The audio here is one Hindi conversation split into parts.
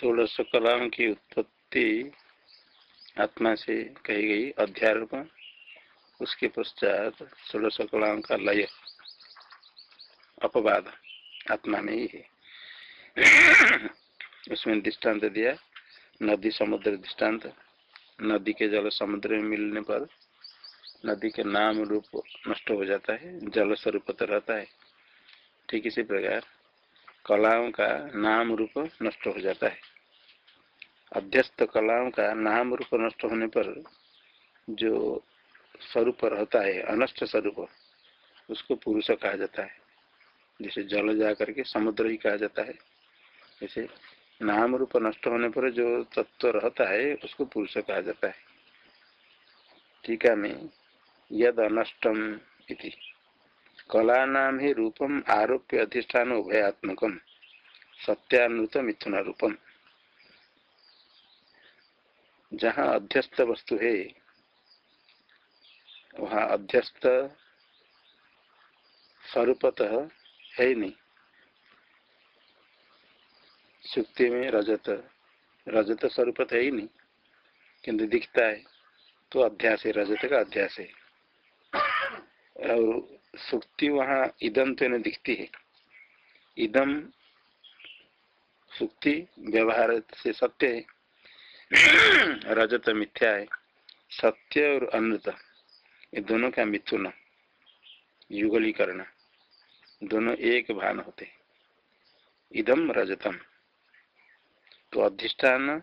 षोड़श कलाओं की उत्पत्ति आत्मा से कही गई अध्यारोप उसके पश्चात षोड़श कलाओं का लय, अपवाद आत्मा में ही है। उसमें दृष्टांत दिया, नदी समुद्र दृष्टांत। नदी के जल समुद्र में मिलने पर नदी के नाम रूप नष्ट हो जाता है, जल स्वरूप तो रहता है। ठीक इसी प्रकार, कलाओं का नाम रूप नष्ट हो जाता है। अध्यस्त कलाओं का नाम रूप नष्ट होने पर जो स्वरूप रहता है, अनष्ट स्वरूप, उसको पुरुष कहा जाता है। जैसे जल जा करके समुद्र ही कहा जाता है। जैसे नाम रूप नष्ट होने पर जो तत्व रहता है, उसको पुरुष कहा जाता है। ठीक है, मैं यद अनष्टम इति। कला नाम ही रूपम, आरोप्य अधिष्ठान उभयात्मकम सत्यानुत मिथुन रूपम। जहाँ अध्यस्त वस्तु है, वहाँ अध्यस्त स्वरूपतः है नहीं। सुक्ति में रजत रजत स्वरूपत है ही नहीं। किंतु दिखता है तो अध्यास है, रजत का अध्यास है। और सुक्ति वहाँ इदम तो दिखती है। इदम सुक्ति व्यवहार से सत्य है। रजत मिथ्या है। सत्य और अनृत, ये दोनों का मिथुन युगलीकरण, दोनों एक भान होते इदम रजतम तो अधिष्ठान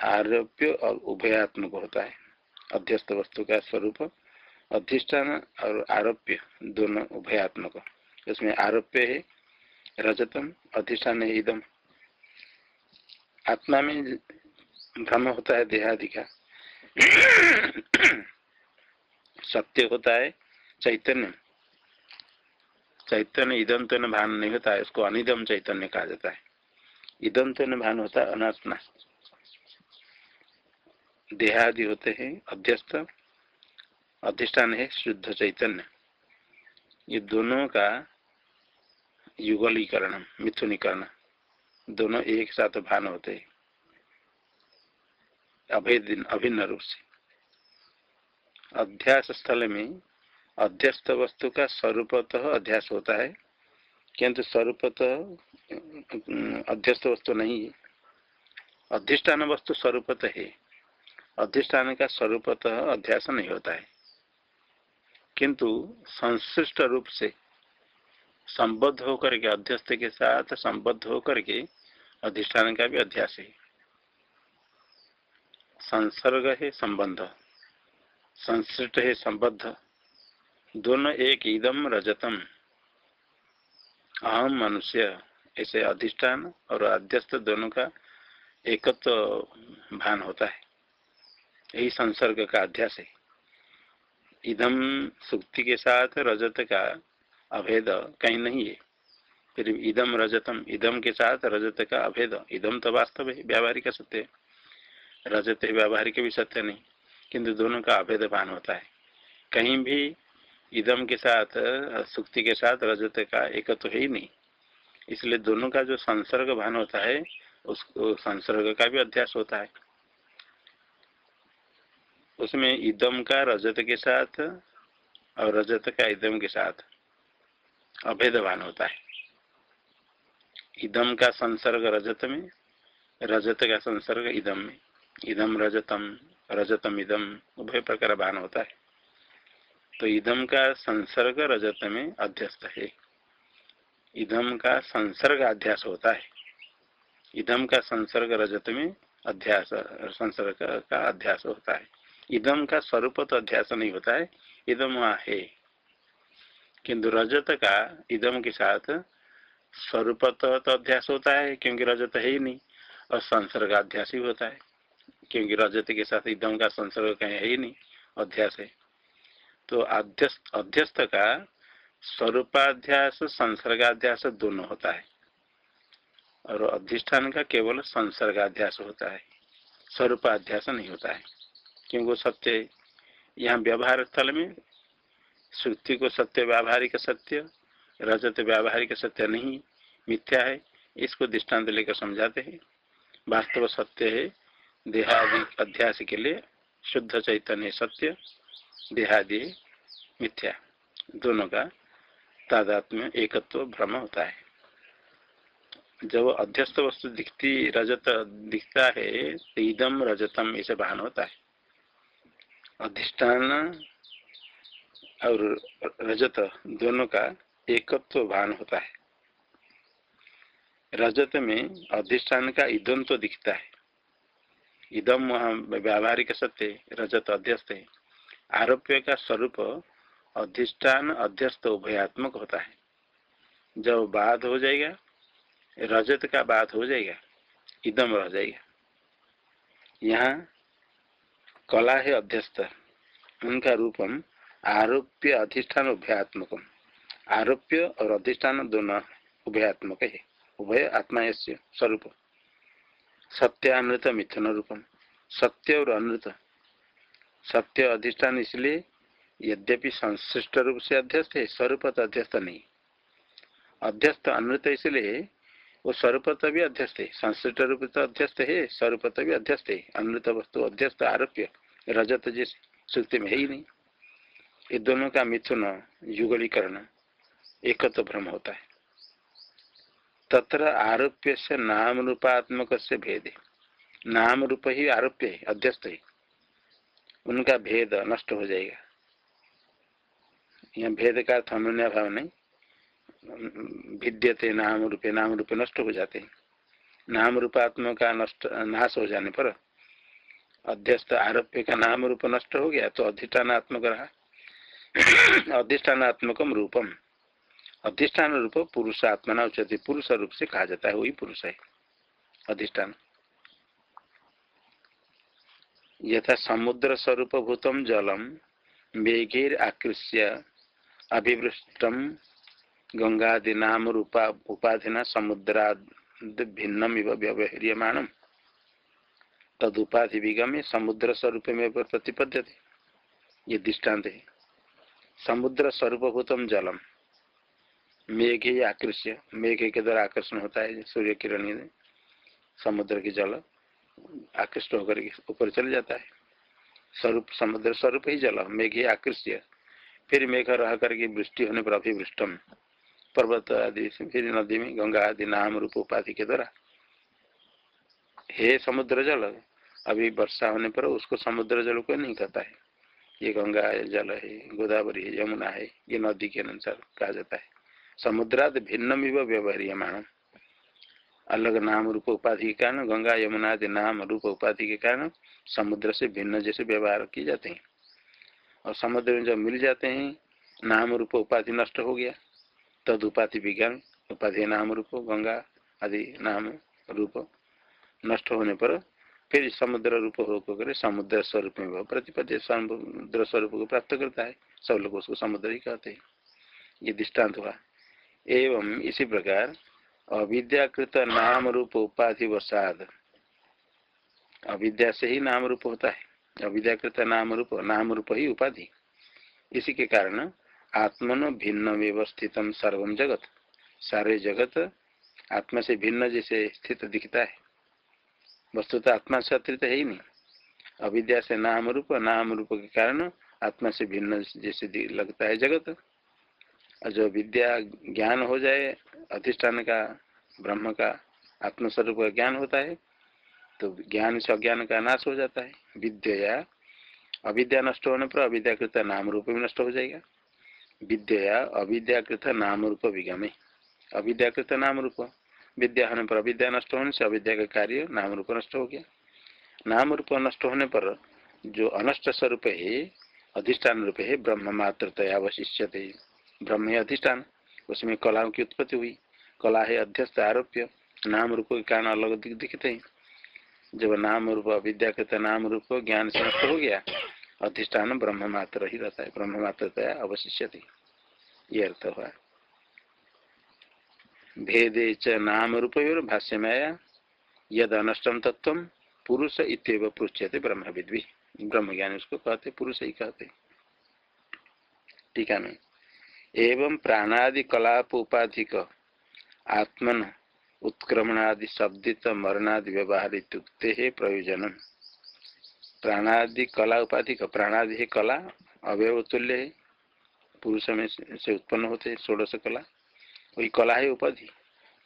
आरोप्य और उभयात्मक होता है। अध्यस्त वस्तु का स्वरूप, अधिष्ठान और आरोप्य, दोनों उभयात्मक। उसमें आरोप्य है, रजतम, अधिष्ठान है, इदम। आत्मा में भ्रम होता है, देहादि का। सत्य होता है, चैतन्य। चैतन्य इदम तो भान नहीं होता है उसको अनिदम चैतन्य कहा जाता है। इदम तो भान होता है, अनात्मा। देहादि होते हैं, अध्यस्त। अधिष्ठान है, शुद्ध चैतन्य। ये दोनों का युगलीकरण, मिथुनीकरण। दोनों एक साथ भान होते हैं। अभेद अभिन्न रूप से। अध्यास स्थल में अध्यस्त वस्तु का स्वरूपतः अध्यास होता है, किंतु स्वरूपतः अध्यस्त वस्तु नहीं है। अधिष्ठान वस्तु स्वरूपत है। अधिष्ठान का स्वरूपतः अध्यास नहीं होता है। किंतु संश्लिष्ट रूप से संबद्ध होकर के, अध्यस्त के साथ संबद्ध होकर के अधिष्ठान का भी अध्यास है। संसर्ग है, संबंध। संश्लिष्ट है, संबद्ध। दोनों एक इदम रजतम। अहम मनुष्य, ऐसे अधिष्ठान और अध्यस्त दोनों का एकत्व तो भान होता है। यही संसर्ग का अध्यास है। इदम सुक्ति के साथ रजत का अभेद कहीं नहीं है। फिर इदम रजतम, इदम के साथ रजत का अभेद। इदम तो वास्तव है, व्यावहारिक सत्य रजत व्यावहारिक भी सत्य नहीं, किंतु दोनों का अभेद भान होता है। कहीं भी इदम के साथ, सुक्ति के साथ रजत का एक तो है ही नहीं। इसलिए दोनों का जो संसर्ग भान होता है, उसको संसर्ग का भी अध्यास होता है। उसमें इदम का रजत के साथ और रजत का इदम के साथ अभेदवान होता है। इदम का संसर्ग रजत में, रजत का संसर्ग इदम में। इदम रजतम रजतम इदम, उभय प्रकार भान होता है। तो इदम का संसर्ग रजत में अध्यस्त है। इदम का संसर्ग अध्यास होता है। इदम का संसर्ग रजत में अध्यास, संसर्ग का अध्यास होता है। इदम का स्वरूप तो अध्यास नहीं होता है इदम वहाँ है। किंतु रजत का इदम के साथ स्वरूप तो अध्यास होता है, क्योंकि रजत है ही नहीं, और संसर्ग अध्यास ही होता है। क्योंकि रजत के साथ इदम का संसर्ग कहीं है ही नहीं, अध्यास है। तो अध्यस्त का स्वरूपाध्यास, संसर्गाध्यास दोनों होता है। और अधिष्ठान का केवल संसर्गाध्यास होता है, स्वरूपाध्यास नहीं होता है। क्योंकि सत्य, यहाँ व्यवहार स्थल में श्रुति को सत्य, व्यावहारिक सत्य रजत व्यावहारिक सत्य नहीं, मिथ्या है, इसको दृष्टांत लेकर समझाते हैं। वास्तव सत्य है देहादि अध्यास के लिए शुद्ध चैतन्य सत्य, देहादि मिथ्या, दोनों का तादात्म्य एकत्व भ्रम होता है। जब अध्यस्त वस्तु दिखती, रजत दिखता है तो इदम रजतम ऐसे भान होता है। अधिष्ठान और रजत दोनों का एकत्व भान होता है। रजत में अधिष्ठान का इदम तो दिखता है। इदम वहाँ व्यावहारिक सत्य, रजत अध्यस्त। है आरोप्य का स्वरूप अधिष्ठान, अध्यस्त, उभयात्मक होता है। जब बाध हो जाएगा, रजत का बात हो जाएगा इदम रह जाएगा। यहाँ कला है अध्यस्त। उनका रूपम आरोप्य, अधिष्ठान, उभयात्मकम। आरोप्य और अधिष्ठान दोनों उभयात्मक है। उभय आत्मा स्वरूप। सत्यानृत मिथुन रूपम सत्य और अनृत सत्य अधिष्ठान इसलिए यद्यपि संश्लिष्ट रूप से अध्यस्त है स्वरूप अध्यस्त नहीं। अध्यस्त अनृत इसलिए वो स्वरूपत भी अध्यस्त है, संश्लिष्ट रूप तो अध्यस्त है, स्वरूपत भी अध्यस्त है। अनृत वस्तु अध्यस्त, आरोप्य, रजत जिस श्रुति में है ही नहीं। ये दोनों का मिथुन युगलीकरण, एकत्व भ्रम होता है। तत्र आरोप्य से नाम रूपात्मक से भेद। नाम रूप ही आरोप्य है अध्यस्त। है उनका भेद नष्ट हो जाएगा। यह भेद का अर्थ भाव नहीं। भिद्यते नाम रूपे नाम रूपे नष्ट हो जाते हैं। नाम रूपात्म का नष्ट, नाश हो जाने पर अध्यस्त आरोप्य का नाम रूप नष्ट हो गया तो अधिष्ठानात्मक रहा। अधिष्ठानात्मकम रूपम। अधिष्ठान रूप पुरुष आत्मा, न उचित पुरुष रूप से कहा जाता है, वही पुरुष है। अधिष्ठान। यथा समुद्र स्वरूप भूतम जलम, मेघेर आकृष्य, अभिवृष्टम गंगादीनाम रूपा उपाधिना समुद्राद भिन्नम इव व्यवहार्यमाणम। तद उपाधि विगमे समुद्र स्वरूप में प्रतिपद्य ये दृष्टांत। है समुद्र स्वरूपभूतम जलम। मेघ ही आकृष्य। मेघ के द्वारा आकर्षण होता है? सूर्य किरण समुद्र के जल आकृष्ट होकर ऊपर चले जाता है। स्वरूप, समुद्र स्वरूप ही जल, मेघ ही आकृष्य फिर मेघ रह करके वृष्टि होने पर अभिवृष्टम पर्वत आदि फिर नदी में गंगा आदि नाम रूप उपाधि के द्वारा। हे समुद्र जल, अभी वर्षा होने पर उसको समुद्र जल को नहीं कहता है। ये गंगा जल है गोदावरी है, यमुना है, ये नदी के अनुसार कहा जाता है। समुद्राद भिन्नम व्यवहारिय मानव अलग नाम रूप उपाधि के कारण, गंगा यमुना आदि नाम रूप उपाधि के कारण समुद्र से भिन्न जैसे व्यवहार किए जाते हैं। और समुद्र में जब मिल जाते हैं, नाम रूप उपाधि नष्ट हो गया। तद उपाधि विज्ञान, उपाधि नाम रूप, गंगा आदि नाम रूप नष्ट होने पर फिर समुद्र रूप होकर समुद्र स्वरूप में प्रतिपद्य समुद्र स्वरूप को प्राप्त करता है। सब लोग उसको समुद्र ही कहते हैं। ये दृष्टांत हुआ। एवं इसी प्रकार अविद्याकृत नाम रूप उपाधि वसाद। अविद्या से ही नाम रूप होता है। अविद्याकृत नाम रूप नाम रूप ही उपाधि। इसी के कारण आत्मनो भिन्न व्यवस्थित सर्वम जगत। सारे जगत आत्मा से भिन्न जैसे स्थित दिखता है। वस्तु तो आत्मा से अतिरिक्त है ही नहीं। अविद्या से नाम रूप नाम रूप के कारण आत्मा से भिन्न जैसे लगता है जगत। जो विद्या ज्ञान हो जाए, अधिष्ठान का, ब्रह्म का आत्मस्वरूप का ज्ञान होता है तो ज्ञान से अज्ञान का नाश हो जाता है। विद्या, अविद्या नष्ट होने पर अविद्याकृत नाम रूप भी नष्ट हो जाएगा। विद्या, अविद्याकृत नाम रूप विगमे। अविद्याकृत नाम रूप। विद्या होने पर अविद्या नष्ट होने से अविद्या का कार्य नाम रूप नष्ट हो गया। नाम रूप नष्ट होने पर जो अनष्ट स्वरूप है, अधिष्ठान रूप है, ब्रह्म मात्रतया अवशिष्य ब्रह्म अधिष्ठान। उसमें कलाओं की उत्पत्ति हुई। कला है अध्यस्त आरोप्य। नाम रूप के कारण अलग दिख दिखते हैं। जब नाम रूप अविद्याकृत नाम रूप ज्ञान से नष्ट हो गया, अधिष्ठान ब्रह्म मात्र ही रहता है। ब्रह्म मात्रतया अवशिष्य ये अर्थ हुआ। भेदे च नाम रूप भाष्य में आया यद अनष्टम तत्व पुरुष इतव पृछ्यते ब्रह्म विद्वी। ब्रह्म ज्ञान उसको कहते पुरुष ही कहते टीका में एवं प्राणादि कलाप उपाधिक आत्मन, उत्क्रमणादि, शब्दित, मरणादि व्यवहार इत्युक्ते है प्रयोजन प्राणादि कला उपाधि का प्राणादि है कला, अवयव तुल्य है, पुरुष में से उत्पन्न होते हैं, षोड़श कला। वही कला है उपाधि।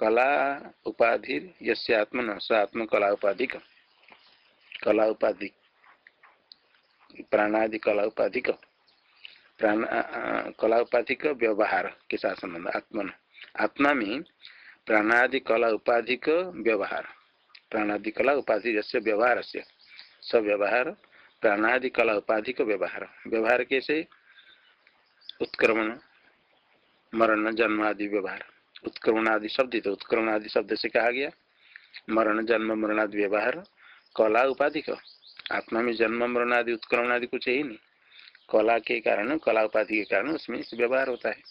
कला उपाधि यसे आत्मन, स आत्म कला उपाधि का कला उपाधि, प्राणादि कला उपाधि का प्राण कला उपाधि का व्यवहार के साथ संबंध आत्मन आत्मा में प्राणादि कला उपाधि का व्यवहार। प्राणादि कला उपाधि जैसे व्यवहार से सब व्यवहार प्राणादि कला उपाधि का व्यवहार। व्यवहार कैसे? उत्क्रमण, मरण, जन्म आदि व्यवहार। उत्क्रमण आदि शब्द तो उत्क्रमण आदि शब्द से कहा गया। मरण, जन्म, मरण आदि व्यवहार कला उपाधि का आत्मा में जन्म, मरण आदि, उत्क्रमण आदि कुछ ही नहीं। कला के कारण कला उपाधि के कारण उसमें व्यवहार होता है।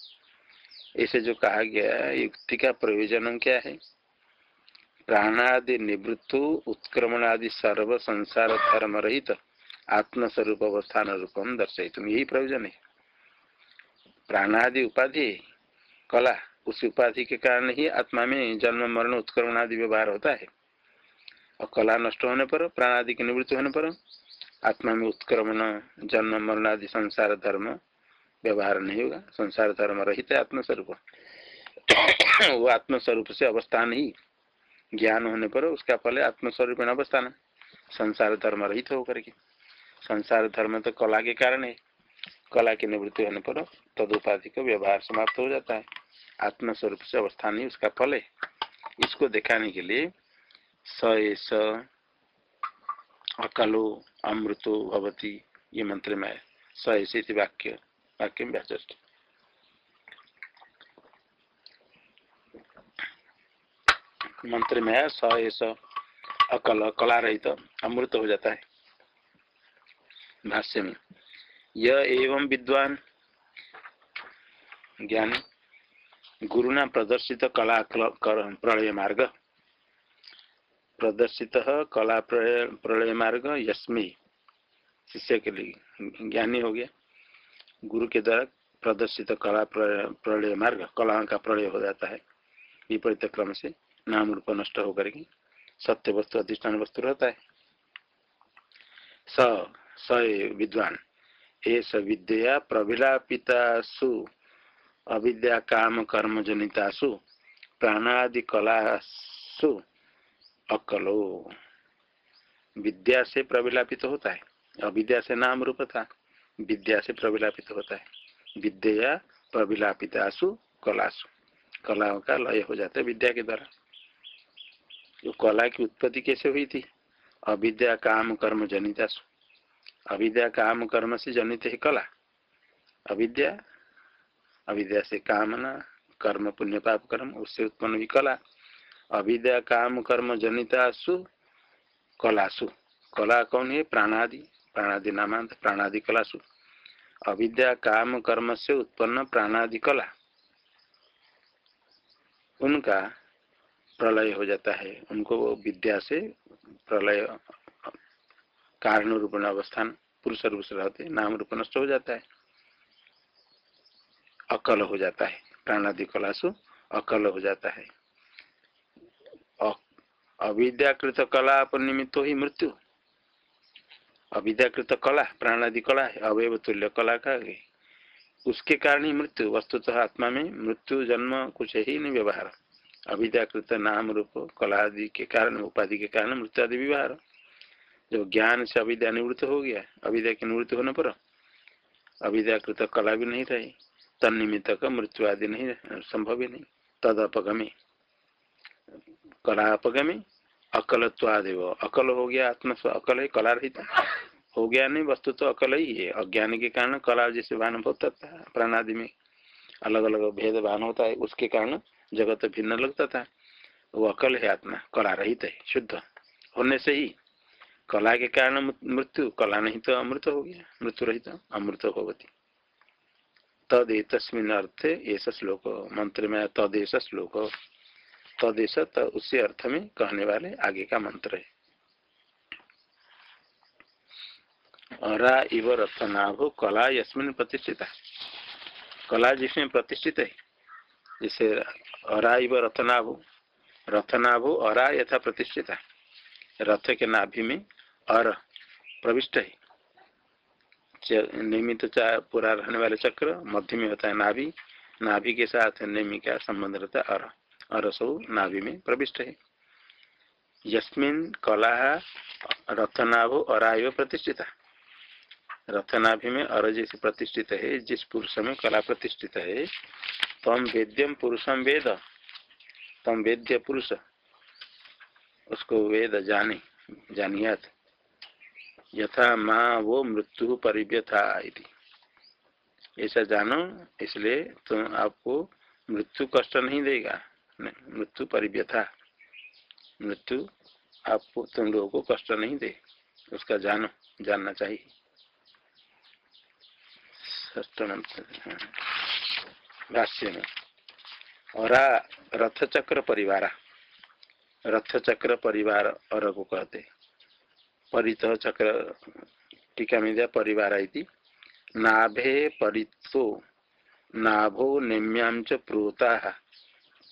इसे जो कहा गया युक्ति का प्रयोजन क्या है? प्राणादि निवृत्त उत्क्रमण आदि सर्व संसार धर्म रहित, आत्मस्वरूप अवस्थान रूपम दर्शाई तुम यही प्रयोजन है। प्राणादि उपाधि, कला, उस उपाधि के कारण ही आत्मा में जन्म, मरण, उत्क्रमण आदि व्यवहार होता है। और कला नष्ट होने पर, प्राणादि की निवृत्ति होने पर आत्मा में उत्क्रमण जन्म, मरण आदि संसार धर्म व्यवहार नहीं होगा। संसार धर्म रहित है आत्मस्वरूप। वो आत्मस्वरूप से अवस्थान ही ज्ञान होने पर उसका फल आत्मस्वरूप अवस्थान। संसार धर्म रहित होकर के। संसार धर्म तो कला के कारण है। कला की निवृत्ति होने पर तदुपाधि का व्यवहार समाप्त हो जाता है। आत्मस्वरूप से अवस्थान ही उसका फल है। इसको दिखाने के लिए स अकालो अमृतो भवती, ये मंत्र में है। स ऐसे वाक्य। वाक्य व्याचस्ट मंत्र में है, स ऐसा अकल कला रहित अमृत हो जाता है। भाष्य में यह एवं विद्वान ज्ञानी गुरुना प्रदर्शित कला प्रलय मार्ग। प्रदर्शित कला प्रलय मार्ग यस्मी। शिष्य के लिए ज्ञानी हो गया। गुरु के द्वारा प्रदर्शित कला प्रलय मार्ग कला का प्रलय हो जाता है। विपरीत क्रम से नाम रूप नष्ट होकर के सत्य वस्तु, अधिष्ठान वस्तु रहता है। स स विद्वान। एस विद्या प्रभिलापितासु अविद्या काम कर्म जनितासु, प्राणादि कलासु। अकलो। विद्या से प्रविलापित तो होता है। अविद्या से नाम रूप था। विद्या से प्रविलापित तो होता है। विद्या प्रविलापितासु कलासु। कलाओं का लय हो जाता है विद्या के द्वारा। जो कला की उत्पत्ति कैसे हुई थी? अविद्या, काम, कर्म जनितासु। अविद्या, काम, कर्म से जनित है कला। अविद्या अविद्या से कामना, कर्म, पुण्य, पाप, कर्म, उससे उत्पन्न हुई कला। अविद्या, काम, कर्म जनितासु कलासु कला कौन है? प्राणादि। प्राणादि नामांत, प्राणादि कलासु अविद्या, काम, कर्म से उत्पन्न प्राणादि कला। उनका प्रलय हो जाता है। उनको विद्या से प्रलय, कारण रूप अवस्थान, पुरुष रूप से रहते नाम रूप नष्ट हो जाता है। अकल हो जाता है। प्राणादि कलासु अकल हो जाता है। अविद्याकृत कला निमित्त ही मृत्यु। अविद्याकृत कला, प्राणादि कला है अवयव तुल्य कला का उसके कारण ही मृत्यु, वस्तुतः तो आत्मा में मृत्यु, जन्म, कुछ ही नहीं व्यवहार। अविद्याकृत नाम रूप कला आदि के कारण, उपाधि के कारण मृत्यु आदि व्यवहार। जब ज्ञान से अविद्या निवृत्त हो गया, अविद्या की निवृत्त होने पर अविद्याकृत कला भी नहीं रही। तनिमित्त का मृत्यु आदि नहीं, संभव ही नहीं। तद अपगमी कलापगमी, अकलत्वादेव। अकल हो गया आत्म अकल है कला रहित हो गया नहीं, वस्तु तो अकल ही है। अज्ञान के कारण कला जैसे भान होता था प्राणादि में। अलग अलग भेद भान होता है, उसके कारण जगत भिन्न लगता था। वो अकल है आत्मा कला रहित है, शुद्ध। होने से ही कला के कारण मृत्यु, कला नहीं तो अमृत हो गया। मृत्यु रहित अमृत होती तद तस्मिन अर्थ ऐसा श्लोक, मंत्र में तद ऐसा श्लोक। तदेश तो उसी अर्थ में कहने वाले आगे का मंत्र है। अरा इव रथनाभो कला यस्मिन प्रतिष्ठिता। कला जिसमें प्रतिष्ठित है, जैसे अरा इव रथनाभो रथ नाभो अरा यथा प्रतिष्ठित रथ के नाभि में अर प्रविष्ट है। नियमित तो पूरा रहने वाले चक्र, मध्य में होता है नाभि। नाभि के साथ नेमी का संबंध रहता है अर। अर सब नाभि में प्रविष्ट है यस्मिन कला रथनाभो अराय प्रतिष्ठिता। रथनाभि में अर जैसे प्रतिष्ठित है जिस पुरुष में कला प्रतिष्ठित है तम वेद्यम पुरुषम वेद, तम वेद्य पुरुष। उसको वेद जाने, जानियात। यथा माँ वो मृत्यु परिव्य परिव्यथा ऐसा जानो, इसलिए तुम आपको मृत्यु कष्ट नहीं देगा। मृत्यु परिव्यथा मृत्यु आपको तुम लोगों को कष्ट नहीं दे, उसका जानो, जानना चाहिए। भाष्य में, और रथ चक्र परिवार रथ चक्र परिवार और को कहते। परित चक्र, टीका में दिया परिवार नाभे परितो, नाभो निम्याम च प्रोता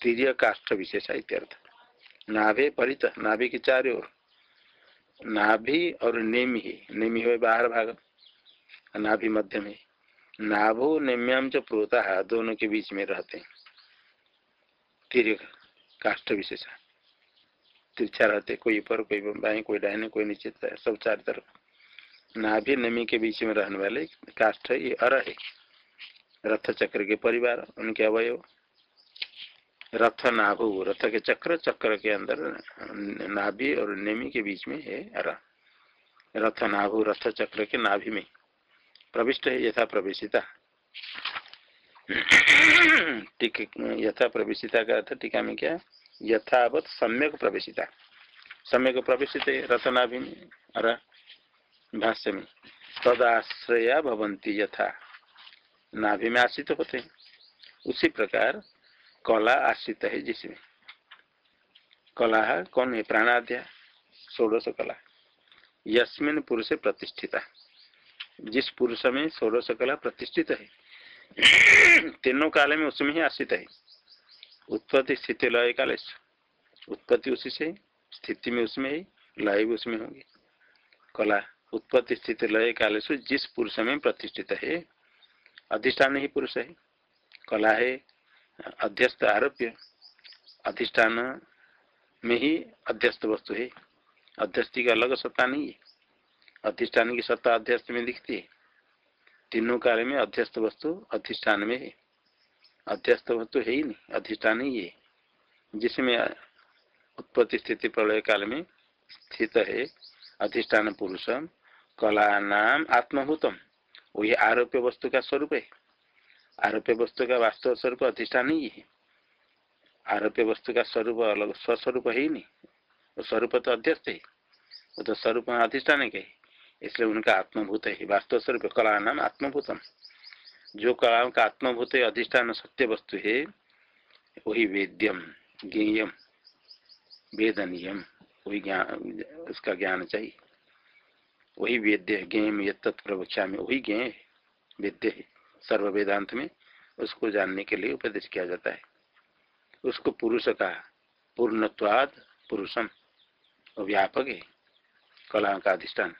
तीर्य काष्ठ विशेष इत्यर्थ। नाभे परित, नाभि के चार ओर। नाभि और नेमी नेमी हो बाहर भाग। नाभि मध्य में। नाभो, निम्याम च प्रोता दोनों के बीच में रहते हैं। तीर्य काष्ठ विशेष तिरछा रहते कोई ऊपर, कोई बाएँ, कोई डायने कोई नीचे, सब चार तरफ़। नाभि नमी के बीच में रहने वाले काष्ठ ये अर है। रथ चक्र के परिवार, उनके अवयव। रथ नाभु, रथ के चक्र चक्र के अंदर, नाभि और नेमी के बीच में है अर। रथ नाभु, रथ चक्र के नाभि में प्रविष्ट है, यथा प्रवेशिता। यथा प्रवेशिता का अर्थ टीका में क्या यथावत सम्यक प्रवेशिता। सम्यक प्रवेशित रतनाभि में, अर, भाष्य में। तदाश्रया भवंती यथा। नाभि में आश्रित होते उसी प्रकार कला आश्रित है जिसमें। कला कौन है? प्राणाध्या षोड़श कला। यस्मिन पुरुष प्रतिष्ठिता। जिस पुरुष में षोड़श कला प्रतिष्ठित है, तीनों काल में उसमें ही आश्रित है। उत्पत्ति स्थिति लय काल उत्पत्ति उसी से, स्थिति में उसमें ही, लय भी उसमें होगी। कला, उत्पत्ति स्थिति लय काल जिस पुरुष में प्रतिष्ठित है, अधिष्ठान ही पुरुष है। कला है अध्यस्त आरोप्य अधिष्ठान में ही अध्यस्त वस्तु है। अध्यस्ती का अलग सत्ता नहीं है। अधिष्ठान की सत्ता अध्यस्त में दिखती है। तीनों कार्य में अध्यस्त वस्तु अधिष्ठान में है। अध्यस्त वस्तु है ही नहीं, अधिष्ठान ही है। जिसमें उत्पत्ति स्थिति प्रलय काल में स्थित है, अधिष्ठान पुरुषम कला नाम आत्मभूतम वही आरोप्य वस्तु का स्वरूप है। आरोप्य वस्तु का वास्तव स्वरूप अधिष्ठान ही है। आरोप्य वस्तु का स्वरूप अलग, स्वस्वरूप है ही नहीं। वो स्वरूप तो अध्यस्त है। वो तो स्वरूप अधिष्ठान के इसलिए उनका आत्मभूत है। वास्तव स्वरूप कला नाम आत्मभूतम। जो कलाओं का आत्मभूत अधिष्ठान सत्य वस्तु है, वही वेद्यम, ज्ञेयम, वेदनीयम, वही ज्ञान, उसका ज्ञान चाहिए। वही वेद्य है ज्ञेयम ये तत्प्रवक्षा में वही ज्ञेय, वेद्य है। सर्व वेदांत में उसको जानने के लिए उपदेश किया जाता है। उसको पुरुष का पूर्णत्वाद पुरुषम व्यापक है कला का अधिष्ठान।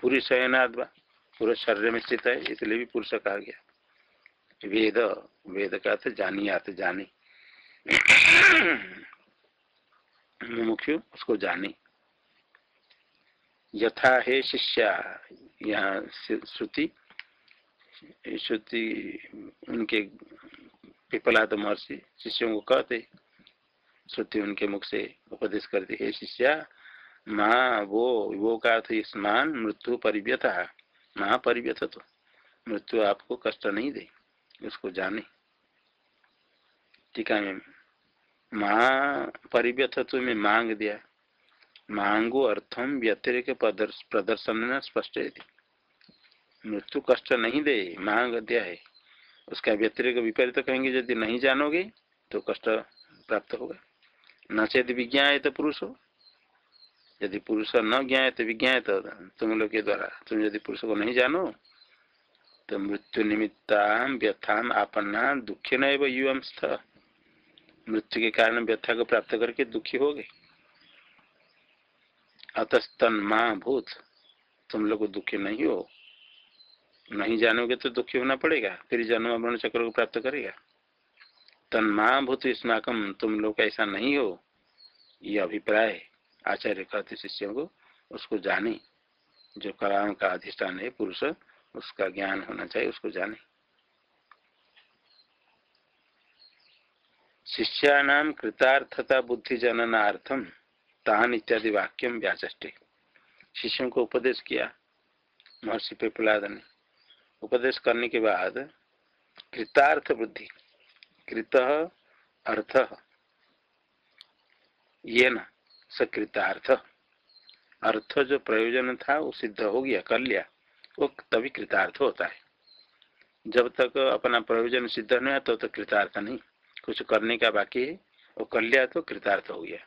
पुरुष शयनाद पुरुष शरीर में स्थित है, इसलिए भी पुरुष कहा गया। वेद वेद का अर्थ जानी आते जाने। मुख्य उसको जाने। यथा है शिष्या, यहाँ श्रुति श्रुति उनके पिपलाद महर्षि शिष्यों को कहते, श्रुति उनके मुख से उपदेश करते, हे शिष्या, माँ वो वो का अर्थ स्मान मृत्यु परिव्यता माँ परिव्यत तो मृत्यु आपको कष्ट नहीं दे, उसको जाने। टीका में माँ परिव्यत तो में मांग दिया। मांगो अर्थम व्यतिरिक प्रदर्शन स्पष्ट मृत्यु कष्ट नहीं दे, मांग दिया है। उसका व्यतिरिक विपरीत कहेंगे, यदि नहीं जानोगे तो कष्ट प्राप्त होगा। न चेत विज्ञा है तो पुरुष हो। यदि पुरुष न ज्ञाए तो विज्ञाए तो तुम लोग के द्वारा। तुम यदि पुरुष को नहीं जानो तो मृत्यु निमित्ता व्यथा आपन्ना दुखी न युवम स्थ। मृत्यु के कारण व्यथा को प्राप्त करके दुखी हो गए। अतस्तन माँ भूत तुम लोग दुखी नहीं हो। नहीं जानोगे तो दुखी होना पड़ेगा। फिर जन्म वर्ण चक्र को प्राप्त करेगा। तन माँ भूत स्नाकम, तुम लोग ऐसा नहीं हो। ये अभिप्राय आचार्य कहते शिष्यों को, उसको जाने। जो कलाम का अधिष्ठान है, पुरुष, उसका ज्ञान होना चाहिए, उसको जाने। शिष्याणाम कृतार्थता बुद्धि जननार्थम तान इत्यादि वाक्यम व्याचे शिष्यों को उपदेश किया। महर्षि पेपलाद ने उपदेश करने के बाद कृतार्थ बुद्धि कृत अर्थ ये न सकृतार्थ अर्थ जो प्रयोजन था वो सिद्ध हो गया कर लिया वो तभी कृतार्थ होता है। जब तक अपना प्रयोजन सिद्ध नहीं हुआ तो, तो कृतार्थ नहीं। कुछ करने का बाकी है वो कर लिया तो कृतार्थ हो गया।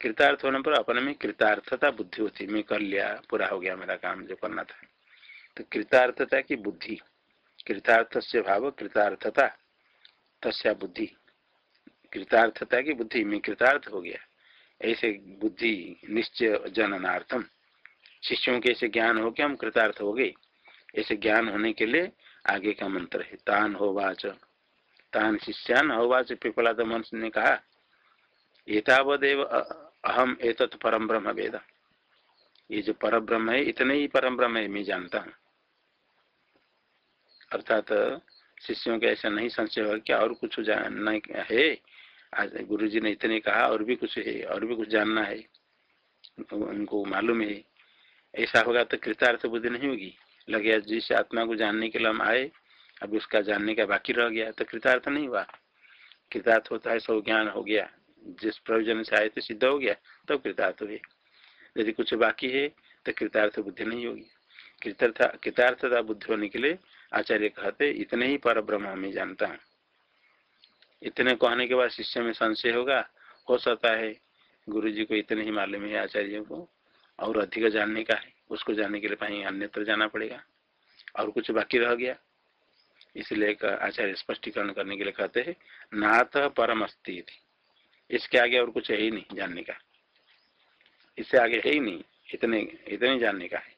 कृतार्थ होने पर अपने में कृतार्थता बुद्धि होती मैं कर लिया पूरा हो गया मेरा काम जो करना था। तो कृतार्थता की बुद्धि कृतार्थ से भाव, कृतार्थता, तस्या बुद्धि। कृतार्थता की बुद्धि, में कृतार्थ हो गया। ऐसे बुद्धि निश्चय जननार्थम। शिष्यों के ऐसे ज्ञान हो के हम कृतार्थ हो गए। ऐसे ज्ञान होने के लिए आगे का मंत्र है, तान होवाच तान शिष्यान होवाच पिपला मनुष्य ने कहा, एतावदेव अहम एतत् परम ब्रह्म वेद ये जो पर ब्रह्म है इतने ही परम ब्रह्म है, मैं जानता हूँ। अर्थात, शिष्यों के ऐसा नहीं संशय हो कि और कुछ जानना है। आज गुरु जी ने इतने कहा, और भी कुछ है, और भी कुछ जानना है। उनको मालूम है। ऐसा होगा तो कृतार्थ बुद्धि नहीं होगी। लगे जिस आत्मा को जानने के लिए हम आए अभी उसका जानने का बाकी रह गया तो कृतार्थ नहीं हुआ। कृतार्थ होता है सब ज्ञान हो गया। जिस प्रयोजन से आए तो सिद्ध हो गया, तब तो कृतार्थ हुए। यदि कुछ बाकी है तो कृतार्थ बुद्धि नहीं होगी। कृतार्थ, कृतार्थता बुद्धि होने के लिए आचार्य कहते इतने ही पर ब्रह्म में जानता हूँ। इतने कहने के बाद शिष्य में संशय होगा, हो सकता है गुरु जी को इतने ही मालूम है आचार्य को, और अधिक जानने का है, उसको जानने के लिए कहीं अन्यत्र जाना पड़ेगा, और कुछ बाकी रह गया। इसलिए आचार्य स्पष्टीकरण करने के लिए कहते हैं, नाथ परम अस्थि इसके आगे और कुछ है ही नहीं जानने का। इससे आगे है ही नहीं, इतने इतने जानने का है।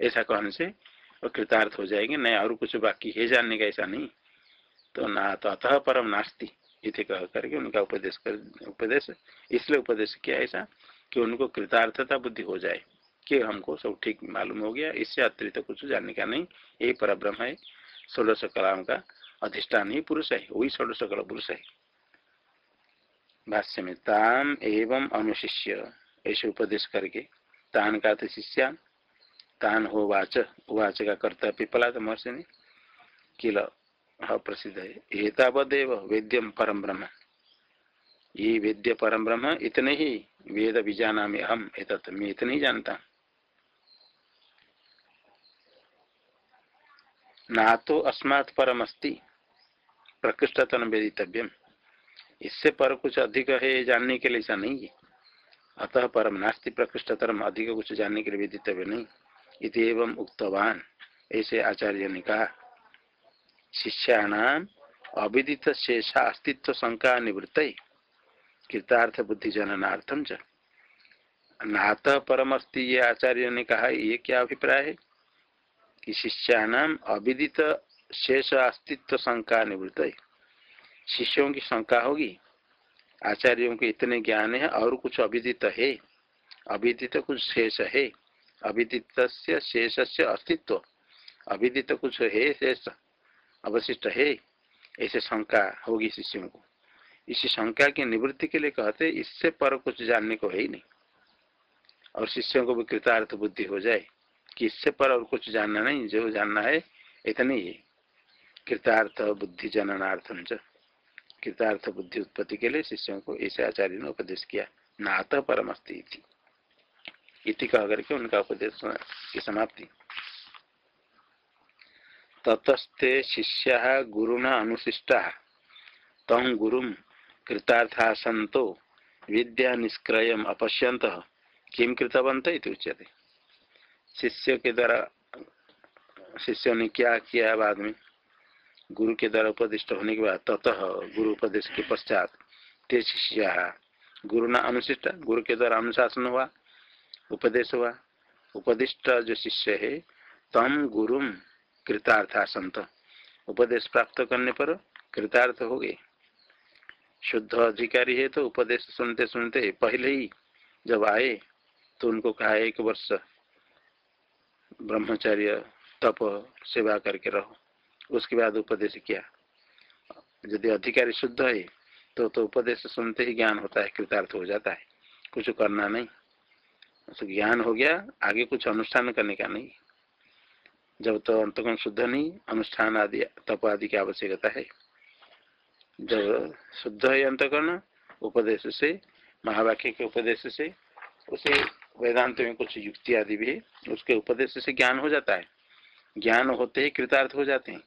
ऐसा कहने से वो कृतार्थ हो जाएँगे, नहीं और कुछ बाकी है जानने का ऐसा नहीं। तो ना तो अतः परम नास्ती इति कह करके उनका उपदेश कर, उपदेश, इसलिए उपदेश किया ऐसा कि उनको कृतार्थता बुद्धि हो जाए कि हमको सब ठीक मालूम हो गया, इससे अतिरिक्त कुछ जानने का नहीं। यही पर ब्रह्म है, षोडश कलाम का अधिष्ठान ही पुरुष है, वही षोडश कला पुरुष है। भाष्य में ताम एवं अनुशिष्य। ऐसे उपदेश करके, तान का शिष्या, तान हो वाच वाच का कर्ता पिपला तो महर्षि ने किल प्रसिद्ध है। एतावदेव वेद्यम परम ब्रह्म। ये वेद्य परम ब्रह्म, इतने ही वेद बीजाना में हम एतत् मैं इतने ही जानता ना तो अस्मात् परम अस्ति प्रकृष्टतन वेदितव्यम। इससे पर कुछ अधिक है जानने के लिए ऐसा नहीं है। अतः परम नास्ति प्रकृष्टतरम अधिक कुछ जानने के लिए वेदितव्य नहीं। एवं उक्तवान। ऐसे आचार्य ने कहा, शिष्याणाम अविदित शेषा अस्तित्व शंका निवृत्त। कृतार्थ बुद्धि जननार्थम च नात परमस्ति ये आचार्य ने कहा, ये क्या अभिप्राय है? कि शिष्याणाम अविदित शेष अस्तित्व शंका निवृत्त। शिष्यों की शंका होगी? आचार्यों को इतने ज्ञान है और कुछ अविदित है। अविदित कुछ शेष है। अविदित शेष से अस्तित्व। अविदित कुछ है, शेष अवशिष्ट है। ऐसे शंका होगी शिष्यों को। इसी शंका की निवृत्ति के लिए कहते, इससे पर कुछ जानने को है ही नहीं। और शिष्यों को भी कृतार्थ बुद्धि हो जाए कि इससे पर और कुछ जानना नहीं, जो जानना है, इतनी ही। कृतार्थ बुद्धि जननार्थम कृतार्थ बुद्धि उत्पत्ति के लिए शिष्यों को ऐसे आचार्य ने उपदेश किया नात परमस्ती इति। कह करके उनका उपदेश की समाप्ति। ततस्ते शिष्य गुरुना अनुशिष्टा तम गुरु कृतार्था सतो विद्या निष्क्रय अपश्यंत किम कृतवंत उच्यते। शिष्य के द्वारा, शिष्य ने क्या किया बाद में? गुरु के द्वारा उपदिष्ट होने के बाद ततः गुरु उपदेश के पश्चात ते शिष्या गुरु न अनुशिष्ट गुरु के द्वारा अनुशासन हुआ, उपदेश हुआ। उपदिष्ट जो शिष्य है, तम गुरु कृतार्थ संत। उपदेश प्राप्त करने पर कृतार्थ हो गए। शुद्ध अधिकारी है तो उपदेश सुनते सुनते पहले ही जब आए तो उनको कहा, एक वर्ष ब्रह्मचर्य तप सेवा करके रहो। उसके बाद उपदेश किया। यदि अधिकारी शुद्ध है तो तो उपदेश सुनते ही ज्ञान होता है, कृतार्थ हो जाता है। कुछ करना नहीं। तो ज्ञान हो गया, आगे कुछ अनुष्ठान करने का नहीं। जब तो अंतगुण शुद्ध नहीं, अनुष्ठान आदि, तप आदि की आवश्यकता है। जब शुद्ध है अंतकरण, उपदेश से, महावाक्य के उपदेश से, उसे वेदांत में कुछ युक्ति आदि भी है, उसके उपदेश से ज्ञान हो जाता है। ज्ञान होते ही कृतार्थ हो जाते हैं।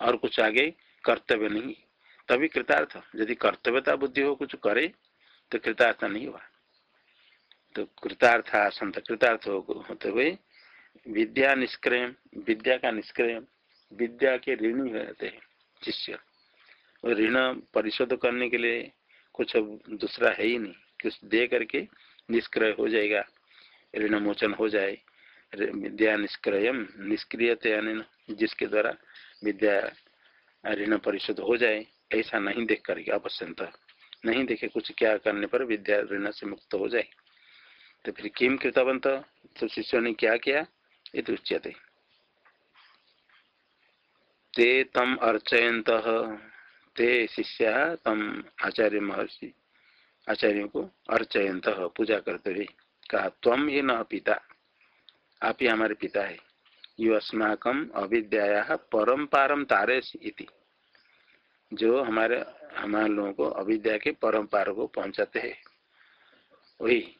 और कुछ आगे कर्तव्य नहीं। तभी कृतार्थ। यदि कर्तव्यता बुद्धि हो, कुछ करे तो कृतार्थ नहीं हुआ। तो कृतार्थ संत कृतार्थ होते हुए विद्या निष्क्रय विद्या का निष्क्रय विद्या के ऋणी रहते हैं, शिष्य। ऋण परिशोध करने के लिए कुछ दूसरा है ही नहीं। कुछ दे करके निष्क्रय हो जाएगा ऋण मोचन हो जाए विद्या निष्क्रय निष्क्रिय जिसके द्वारा विद्या ऋण परिशोध हो जाए, ऐसा नहीं देख करके अवश्यंत। नहीं देखे कुछ क्या करने पर विद्या ऋण से मुक्त हो जाए। तो फिर किम कृतवंत? तो शिष्यों ने क्या किया? ये तो उच्यते ते तम अर्चयंत ते शिष्या तम आचार्य महर्षि, आचार्यों को अर्चयंत पूजा करते हुए कहा तम ही न पिता। आप ही हमारे पिता है। यो अस्माकम अविद्या परम पारम तारे इति। जो हमारे हमारे लोगों को अविद्या के परम पार को पहुंचाते हैं। वही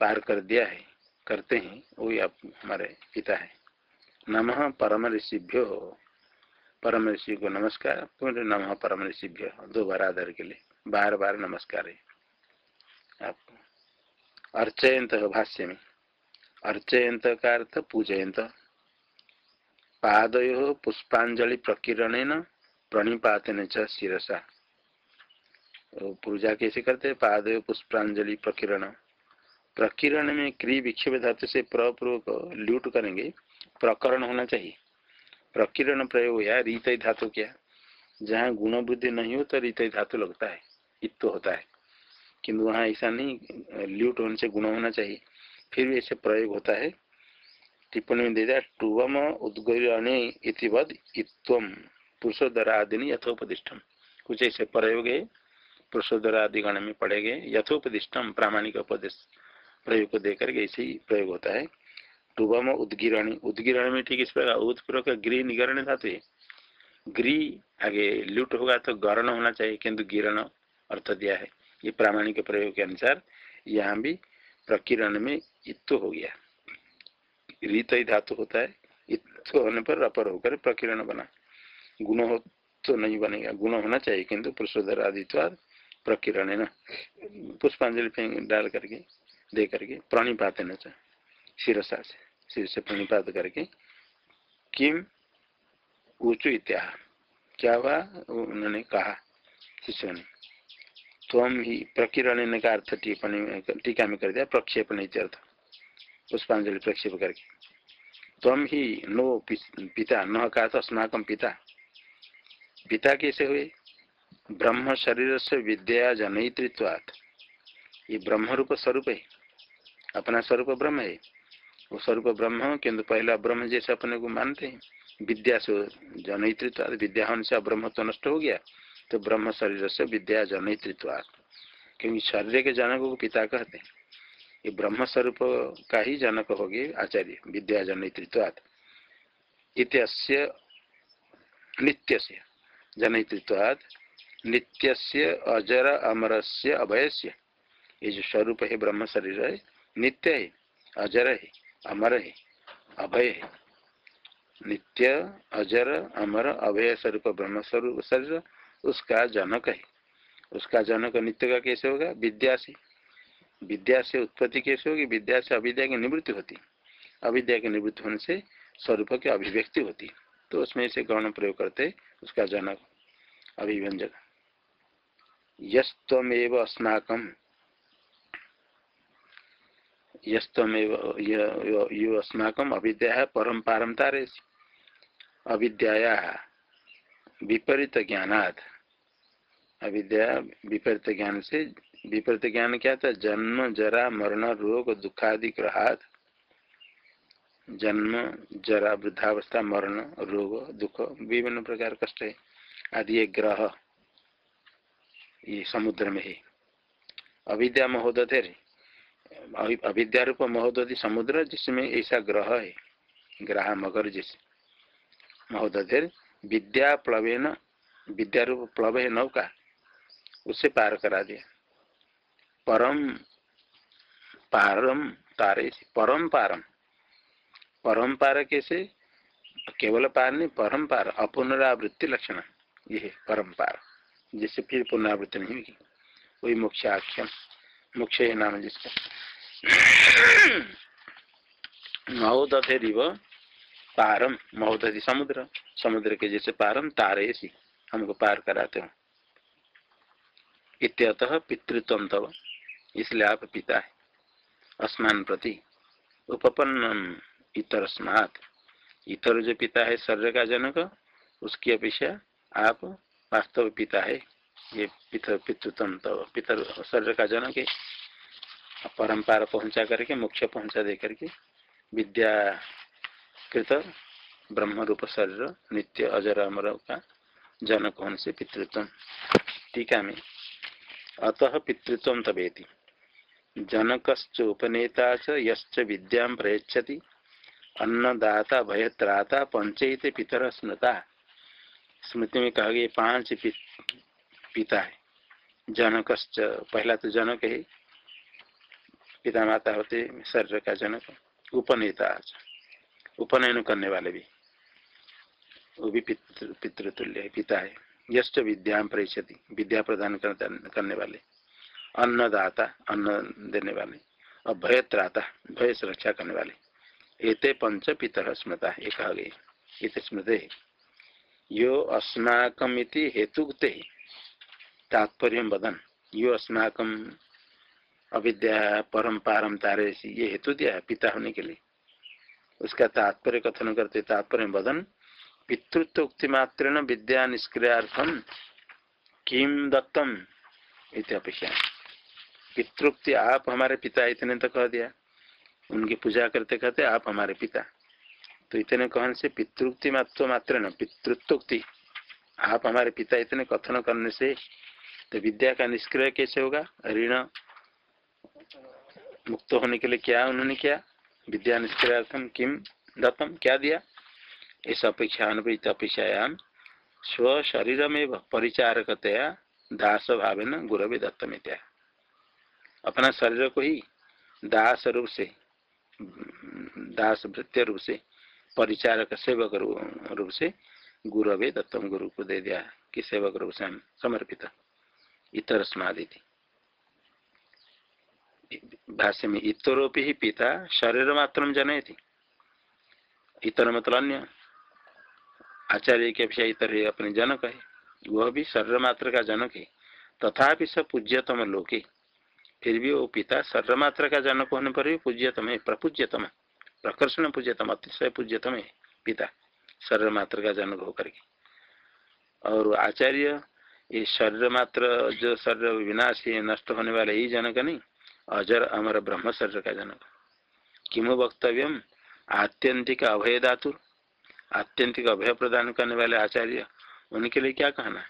पार कर दिया है, करते हैं, वही आप, हमारे पिता है। नम परम ऋषिभ्यो परम ऋषि को नमस्कार। पुण्य नम परम ऋषिभ्य दो बार आदर के लिए। बार बार नमस्कार है। आपको अर्चयंत भाष्य में। अर्चयंत का अर्थ पूजयंत पादयो पुष्पाजलि प्रकीर्ण प्रणिपातन शिरसा। पूजा कैसे करते पादयो पुष्पांजलि प्रकीर्ण। प्रकीर्ण में क्री विक्षेप धातु से प्रपूर्वक लूट करेंगे। प्रकरण होना चाहिए। प्रकीर्ण प्रयोग या रीत धातु क्या? जहाँ गुण बुद्धि नहीं हो तो रीत धातु लगता है। इत्तो होता है। किंतु वहाँ ऐसा नहीं, ल्यूट होने से गुण होना चाहिए। फिर भी ऐसे प्रयोग होता है। टिप्पणी में दे दिया टुवम उद्गरणे इतिवद इत्वम पुरुषोदर आदि यथोपदिष्टम कुछ ऐसे प्रयोग है पुरुषोदर आदि गण में पड़े गए यथोपदिष्टम प्रामाणिक उपदेश प्रयोग को देकर के ऐसे ही प्रयोग होता है। टुबम उदगिरणी, उदगिरण में ठीक इस प्रकार उत्पूर्वक गृह निगरण धातु है। गृह आगे लुट होगा तो गरण होना चाहिए, किंतु गिरण अर्थ दिया है। ये प्रामाणिक प्रयोग के अनुसार यहाँ भी प्रकीर्ण में इत्तो हो गया। रीत धातु होता है, इत्तो होने पर अपर होकर प्रकिरण बना। गुण हो तो नहीं बनेगा, गुण होना चाहिए, किंतु पुरुषोधर आदित्वाद प्रकीर्ण है ना। पुष्पांजलि डाल करके, दे करके प्रणिपात न शिरसा से सिर से प्रणिपात करके। किम? ऊंचू इत्या क्या हुआ? उन्होंने कहा, शिष्य ने। तम ही प्रकीर्ण का अर्थ टिप्पणी टीका में कर दिया प्रक्षेपण अर्थ पुष्पांजलि प्रक्षेप करके। तम ही नो पिता, न कहा अस्माकम पिता। पिता कैसे हुए? ब्रह्म शरीर से विद्या जनयित्वात ये ब्रह्म रूप स्वरूप है। अपना स्वरूप ब्रह्म है। वो स्वरूप ब्रह्म किंतु पहला ब्रह्म जैसे अपने को मानते हैं। विद्या से जनयित्व विद्या होने से ब्रह्म तो नष्ट हो गया। तो ब्रह्म शरीर से विद्या जनयित्व क्योंकि शरीर के जनक को पिता कहते हैं। ये ब्रह्म स्वरूप का ही जनक होगी आचार्य, विद्या इत्य नित्य से जनयित्वात नित्य से अजर अमर से अभयस्य। ये जो स्वरूप है, ब्रह्म शरीर है, नित्य है, अजर है, अमर है, अभय है। नित्य, अजर, अमर, अभय स्वरूप ब्रह्म स्वरूप शरीर। उसका जनक है। उसका जनक नित्य का कैसे होगा? विद्या से। विद्या से उत्पत्ति कैसे होगी? विद्या से अविद्या की निवृत्ति होती। अविद्या के निवृत्त होने से स्वरूप की अभिव्यक्ति होती। तो उसमें से गौण प्रयोग करते उसका जनक। अभिव्यंजक। यस्तमेव अस्माकम यस्तमेव यो अस्माकम अविद्या है परम पारमतारे अविद्या विपरीत ज्ञानाद अविद्या विपरीत ज्ञान से, विपरीत ज्ञान क्या था? जन्म, जरा, मरण, रोग, दुखादि ग्रहाद जन्म, जरा, वृद्धावस्था, मरण, रोग, दुख, विभिन्न प्रकार कष्ट है। आदि ये ग्रह, ये समुद्र में है। अविद्या महोदय अविद्या रूप महोदय समुद्र, जिसमें ऐसा ग्रह है। ग्रह मगर जैसे। महोदय विद्या प्लवेन, विद्या रूप प्लव है नौका उसे पार करा दिया। परम पारम तारे परम पारम। परम पार कैसे? केवल पार नहीं, परम पार, अपुनरावृत्ति लक्षण। ये है परम पार, जिससे फिर पुनरावृत्ति नहीं होगी। वही मुख्य आख्यम मुख्य है नाम जिसका। महोदधिव पारम, महोदधि समुद्र। समुद्र के जैसे पारम तारे सी हमको पार कराते हो। इत्यतः पितृत्व तब इसलिए आप पिता है। अस्मान प्रति उपपन्न इतर स्मात इतर जो पिता है शरीर का जनक उसकी अपेक्षा आप वास्तव पिता है। ये पितर पितृत्व तो पितर शरीर का जनक है। परम्पार पहुँचा करके मुख्य पहुँचा दे करके विद्या कृत ब्रह्म रूप शरीर नित्य अजर अमर का जनक होने से पितृत्व। टीका में अतः पितृत्व तबेती जनकश्च उपनेता च विद्या प्रयच्छति। अन्नदाता, भयत्राता पंचयित पितर स्मृता। स्मृति में कहा गया, पाँच पिता है। जनक पहला तो जनक है। पिता माता होते, शरीर का जनक। उपनेता उपनयन करने वाले भी। वो भी पितृतुल्य है, पिता है। यश विद्या प्रेषति विद्या प्रदान करने वाले अन्नदाता, अन्न देने वाले और भयत्राता भय से रक्षा करने वाले एते पंच पितर स्मृता। ये कहा गई स्मृति। यो अस्माकम हेतुगते। तात्पर्य बदन यो अस्माकम अविद्या परम पारम तारे ये हेतु दिया पिता होने के लिए। उसका तात्पर्य कथन करते तात्पर्य बदन पितृत्वोक्ति मात्र विद्या निष्क्रियार्थम किम दत्तम इत्यपेक्षा पितृक्ति आप हमारे पिता इतने तो कह दिया। उनकी पूजा करते कहते आप हमारे पिता। तो इतने कहने से पितृक्ति मात्र मात्र न पितृत्वक्ति आप हमारे पिता इतने कथन करने से तो विद्या का निष्क्रिय कैसे होगा? ऋण मुक्त होने के लिए क्या उन्होंने किया? विद्या निष्क्रियार्थम किम दत्तम? क्या दिया? इस अपेक्षा अनुपरीत अपेक्षायाम स्व शरीर में परिचारकतया दास भाव गुरवे दत्तम अपना शरीर को ही दास रूप से दास भृत्य रूप से, परिचारक सेवक रूप से गुरु अवे दत्तम गुरु को दे दिया कि सेवक रूप से हम समर्पित। इतर स्मादि भाष्य में इतरोपि ही पिता शरीर मात्र जने थी इतर मतलब अन्य आचार्य के अपेक्षा इतर है अपने जनक है, वह भी शरीर मात्र का जनक है, तथापि सब पूज्यतम लोके। फिर भी वो पिता सर्वमात्र का जनक होने पर भी पूज्यतम है, प्रपूज्यतम प्रकर्षण पूज्यतम, अतिशय पूज्यतम है पिता, सर्वमात्र का जनक होकर के। और आचार्य, ये शरीर मात्र जो विनाश है, नष्ट होने वाले ही जनक नहीं, अजर अमर ब्रह्म शरीर का जनक। किमु वक्तव्यम? आत्यंतिक अभय धातु आत्यंतिक अभय प्रदान करने वाले आचार्य, उनके लिए क्या कहना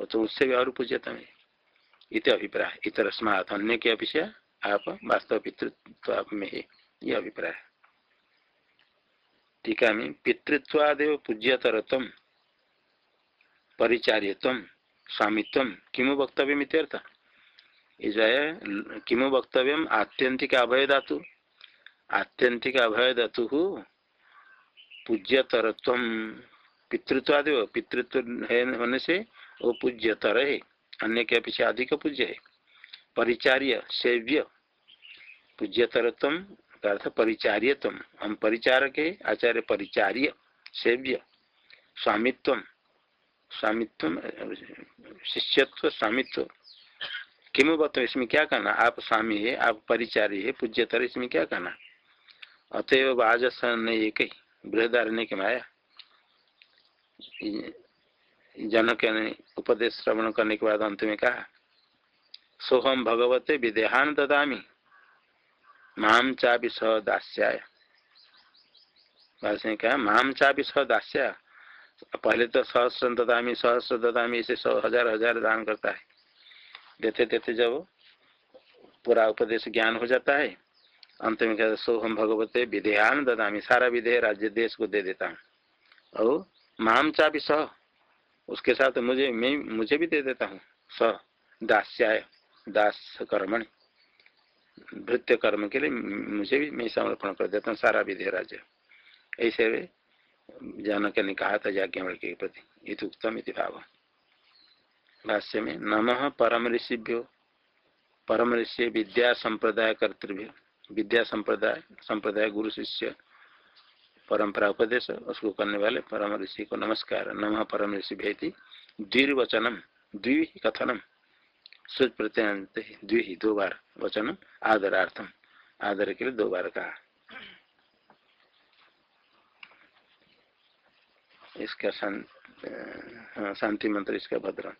वो तो उससे भी और पूज्यतम है इत अभिप्राय इतर स्मात अन्य के अपेक्षा आप वास्तव पितृत्व में है, ये अभिप्राय टीका में पितृत्वादेव पूज्यतरत्व परिचार्यत्व स्वामित्व किमु वक्तव्य जो किमु वक्तव्य आत्यंतिक अभय धातु। आत्यंतिक अभय धातु पूज्यतरत्व पितृत्वादेव, पितृत्व होने से वो पूज्यतर है, अन्य के अपेक्षा अधिक पूज्य है। परिचार्य, सेव्य। पूज्यतरत्व का अर्थ परिचार्य तुम हम परिचारक है, आचार्य परिचार्य, सेव्य। स्वामित्व। स्वामित्व, शिष्यत्व, स्वामित्व। किम बताओ इसमें क्या कहना आप स्वामी है, आप परिचारी है, पूज्यतर इसमें क्या कहना अतएव बाजस ने एक ही बृहदारण्य के माया जनक ने उपदेश श्रवण करने के बाद अंत में कहा, सोहम भगवते विदेहान ददामी, माम चा भी सह दास्याय। कहा, माम चा भी सह दास्या। पहले तो सहस्र ददामी सहस्र ददामी, इसे सौ हज़ार हज़ार दान करता है। देते देते जब पूरा उपदेश ज्ञान हो जाता है अंत में कहते सोहम भगवते विधेयान ददामी, सारा विधेय राज्य देश को दे देता हूँ। और माम चा भी सह उसके साथ मुझे, मैं, मुझे भी दे देता हूँ। स, दास्याय दास कर्मण भृत्य कर्म के लिए मुझे भी मैं समर्पण कर देता हूँ, सारा विधेय राज्य। ऐसे जनक ने कहा था जाज्ञवल के प्रति इत उत्तम इति भाव। भाष्य में, नम परम ऋषिभ्यो परम ऋषि विद्या संप्रदाय कर्तृभ्य। विद्या संप्रदाय संप्रदाय गुरु शिष्य, परंपरा उपदेश, उसको करने वाले परम ऋषि को नमस्कार। नम परम ऋषि भेदी द्विर्वचनम, द्वि कथनम। सुच प्रत्यंत द्वि, दो बार वचनम, आदरार्थम। आदर के लिए दो बार कहा। इसका शांति मंत्र इसका भद्र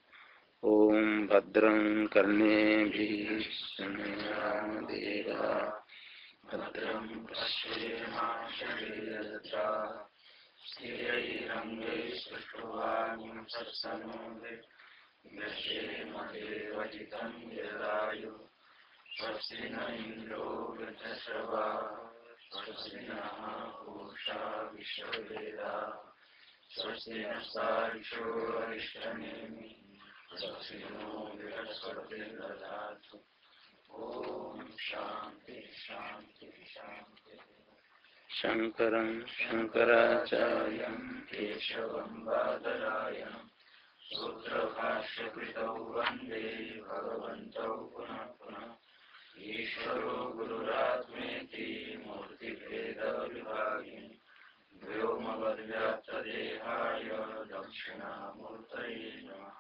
ओम भद्रं कर्णे भी भद्रं पश्येमाशरीरता स्थिरैरङ्गैस्पृष्टवायुं यदायु स्वस्ति इन्द्रो वृद्धश्रवा स्वस्ति नः पूषा विश्ववेदा स्वस्ति न सारिषो अरिष्टनेमि स्वस्ति नो बृहस्पतिर्दधातु शंकर शंकराचार्य केशव बादरायण सूत्रभाष्यकृतौ वंदे भगवन्तौ पुनः पुनः ईश्वरो गुरुरात्मेति मूर्तिभेदविभागिनि व्योमवद्व्याप्तदेहाय दक्षिणामूर्तये नमः।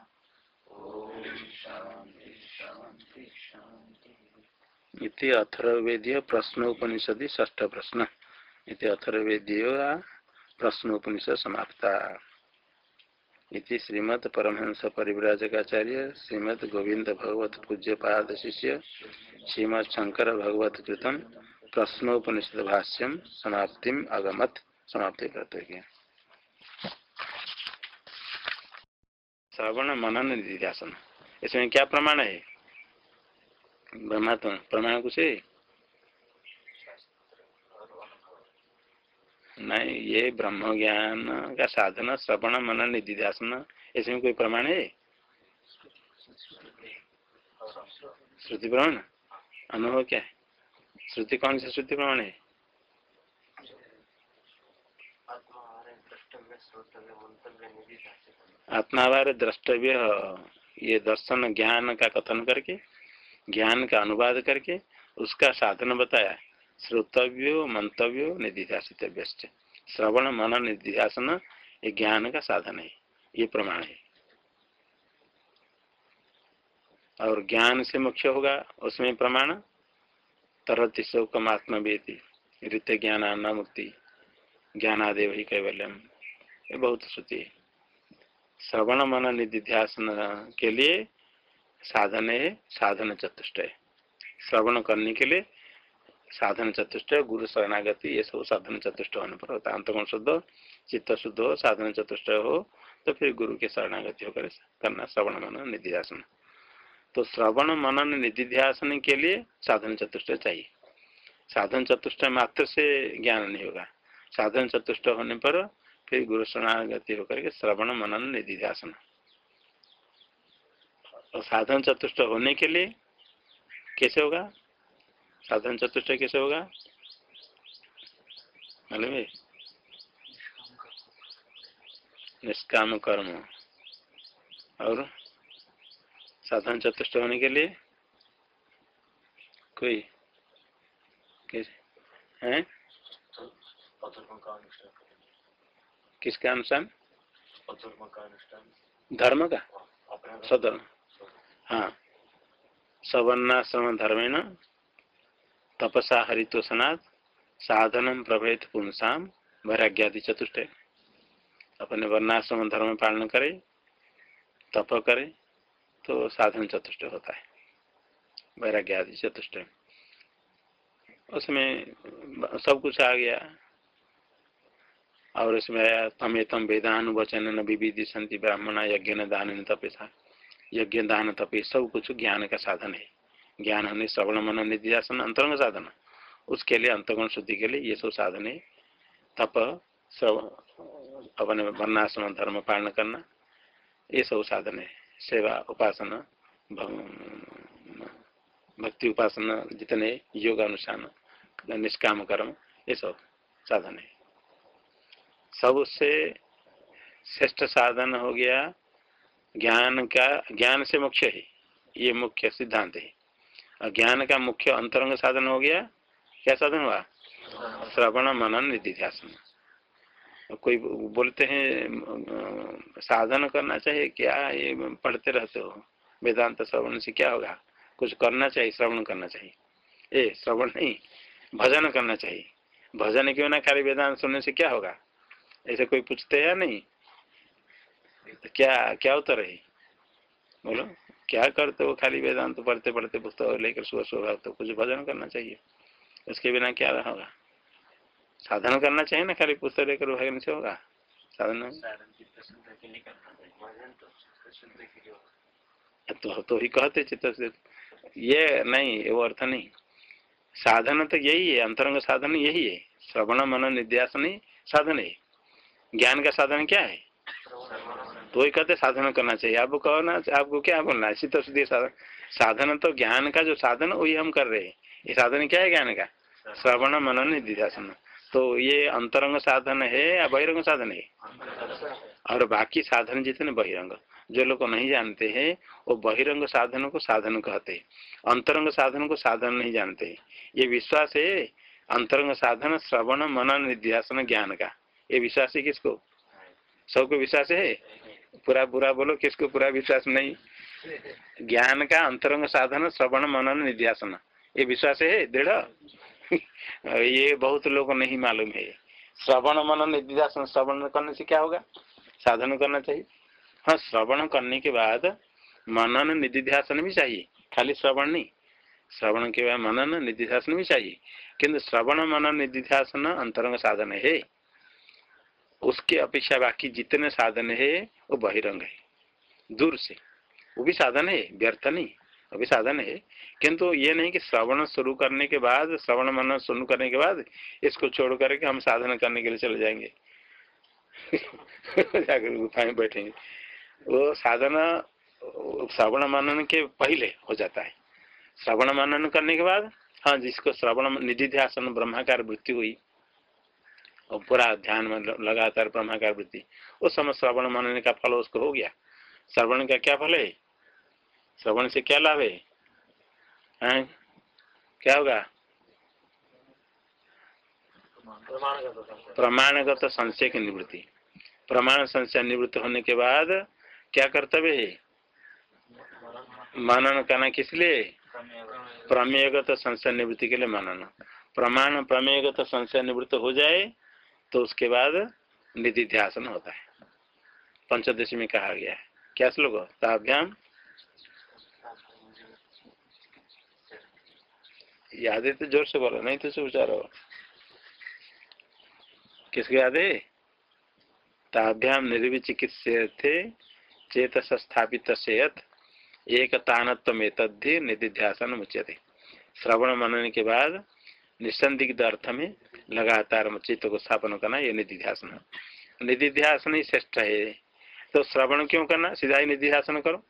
इति अथर्वेदीय प्रश्नोपनिषद ष्ठ प्रश्न। इति अथर्वेदीय प्रश्नोपनिषद समाप्ता। इति श्रीमद परमहंस परिव्राजकाचार्य श्रीमद गोविंद भगवत पूज्य पाद शिष्य श्रीमद शंकर भगवत कृतम प्रश्नोपनिषद भाष्यम समाप्ति अगमत। समाप्ति करते हैं श्रवण मनन निध्यासन इसमें क्या प्रमाण है? ब्रह्मात्मा प्रमाण कुछ है? नहीं, ये ब्रह्म ज्ञान का साधन श्रवण मनन निधिध्यासन इसमें कोई प्रमाण है? श्रुति प्रमाण? अनुभव क्या है? श्रुति कौन सी श्रुति प्रमाण है? आत्मावार द्रष्टव्य, ये दर्शन ज्ञान का कथन करके, ज्ञान का अनुवाद करके, उसका साधन बताया। श्रोतव्यो, मंतव्यो निधिध्यासितव्य श्रवण, मन, निधिध्यासन, ये ज्ञान का साधन है, ये प्रमाण है। और ज्ञान से मुख्य होगा, उसमें प्रमाण। तरति शोकम आत्मवेदी ऋत ज्ञान मुक्ति। ज्ञानादेव ही कैवल्यम। ये बहुत श्रुति है। श्रवण मन निधिध्यासन के लिए साधन है साधन चतुष्ट श्रवण करने के लिए साधन चतुष्ट गुरु शरणागति ये सब साधन चतुष्ट होने पर होता अंतगुण शुद्ध चित्त शुद्ध हो साधन चतुष्ट हो तो फिर गुरु के शरणागति होकर करना श्रवण मनन निधिध्यासन तो श्रवण मनन निधिध्यासन के लिए साधन चतुष्ट चाहिए। साधन चतुष्ट मात्र से ज्ञान नहीं होगा। साधन चतुष्ट होने पर फिर गुरु शरणागति होकर के श्रवण मनन निधिध्यासन और साधन चतुष्ट होने के लिए कैसे होगा? साधन चतुष्ट कैसे होगा? मालूम है? निष्काम कर्म और साधन चतुष्ट होने के लिए कोई? कैसे? है? किसका अनुष्ठान धर्म का? सदर्म हाँ। सवर्णाश्रम धर्मेण तपसा हरितोषनाथ साधनम प्रभेद पुंसाम वैराग्यादि चतुष्ट। अपने वर्णाश्रम धर्म पालन करे तप करे तो साधन चतुष्ट होता है। वैराग्यादि चतुष्ट। उसमें सब कुछ आ गया। और इसमें आया तमे तम वेदान वचन न विविधि संति ब्राह्मण यज्ञ दान तपेसा। यज्ञ दान तपे, सब कुछ ज्ञान का साधन है। ज्ञान होने श्रवण मन निधियासन अंतरंग साधन। उसके लिए अंतगुण शुद्धि के लिए ये सब साधन है। तप अपने वर्णाश्रम धर्म पालन करना, ये सब साधन है। सेवा, उपासना भक्ति उपासना जितने योग अनुष्ठान निष्काम कर्म, ये सब साधन है। सबसे श्रेष्ठ साधन हो गया। ज्ञान का, ज्ञान से मुख्य है। ये मुख्य सिद्धांत है। और ज्ञान का मुख्य अंतरंग साधन हो गया। क्या साधन हुआ? श्रवण, मनन, निधिध्यासन। कोई बोलते हैं, साधन करना चाहिए क्या? ये पढ़ते रहते हो। वेदांत श्रवण से क्या होगा? कुछ करना चाहिए, श्रवण करना चाहिए। ए, श्रवण नहीं, भजन करना चाहिए। भजन क्यों ना खाली वेदांत सुनने से क्या होगा? ऐसे कोई पूछते हैं नहीं? तो क्या क्या उत्तर है? बोलो क्या करते हो खाली वेदांत तो पढ़ते पढ़ते पुस्तक लेकर सुबह सुबह तो कुछ भजन करना चाहिए? उसके बिना क्या होगा? साधन करना चाहिए ना खाली पुस्तक लेकर भजन से होगा? साधन तो तो ही कहते चित्त से। ये नहीं वो अर्थ नहीं। साधन तो यही है अंतरंग साधन यही है। श्रवण मन निध्यास नहीं साधन है। ज्ञान का साधन क्या है? तो ही कहते साधन करना चाहिए। आपको कहो ना, आपको क्या बोलना है? शीत शुद्धि साधन। साधन तो ज्ञान का जो साधन, वही हम कर रहे हैं। ये साधन क्या है ज्ञान का? श्रवण, मनन, निधिध्यासन। तो ये अंतरंग साधन है या बहिरंग साधन है? और बाकी साधन जितने बहिरंग। जो लोग नहीं जानते हैं, वो बहिरंग साधन को साधन कहते हैं। अंतरंग साधन को साधन नहीं जानते। ये विश्वास है, अंतरंग साधन, श्रवण, मनन निध्यासन ज्ञान का। ये विश्वास है किसको? सबको विश्वास है? पूरा बुरा बोलो, किसको पूरा विश्वास नहीं? ज्ञान का अंतरंग साधन, श्रवण, मनन, निध्यासन। ये विश्वास है? दृढ़? ये बहुत लोग नहीं मालूम है। श्रवण, मनन, निध्यासन, श्रवण करने से क्या होगा? साधन करना चाहिए। हाँ श्रवण करने के बाद मनन निधिध्यासन भी चाहिए। खाली श्रवण नहीं। श्रवण के बाद मनन निधिध्यासन भी चाहिए। किंतु श्रवण, मनन निधिध्यासन अंतरंग साधन है। उसके अपेक्षा बाकी जितने साधन है, वो बहिरंग है। दूर से। वो भी साधन है, व्यर्थ नहीं। वो भी साधन है। किंतु ये नहीं कि श्रवण शुरू करने के बाद, श्रवण मन शुरू करने के बाद, इसको छोड़ करके हम साधन करने के लिए चले जाएँगे। जाकर गुफा में बैठेंगे। वो साधन, श्रवण मनन के पहले हो जाता है। श्रवण मनन करने के बाद हाँ जिसको श्रवण निधि ध्यान ब्रह्माकार वृत्ति हुई और पूरा ध्यान में लगातार ब्रह्माकार वृत्ति। उस समय श्रवण मनने का फल उसको हो गया। श्रवण का क्या फल है? श्रवण से क्या लाभ है? क्या होगा? प्रमाणगत संशय की निवृत्ति। प्रमाण संशय निवृत्त होने के बाद क्या कर्तव्य है? मनन करना किस लिए? प्रमेयगत संशय निवृत्ति के लिए मनन। प्रमाण प्रमेयगत संशय निवृत्त हो जाए तो उसके बाद निधि होता है। पंचदशी में कहा गया है। क्या श्लोक ताभ्याम। याद है तो ज़ोर से बोलो, नहीं तो उचारो। किसके याद है? ताभ्याम निर्विचिकित्से चेत स्थापित सेयत एक तानत्व में तद्धि निधिध्यासन मुच्यते श्रवण मनन के बाद निसंदिग्ध अर्थ में लगातार चित्त को स्थापन करना ये निधिध्यासन निधिध्यासन ही श्रेष्ठ है। तो श्रवण क्यों करना? सीधा ही निधिध्यासन करो।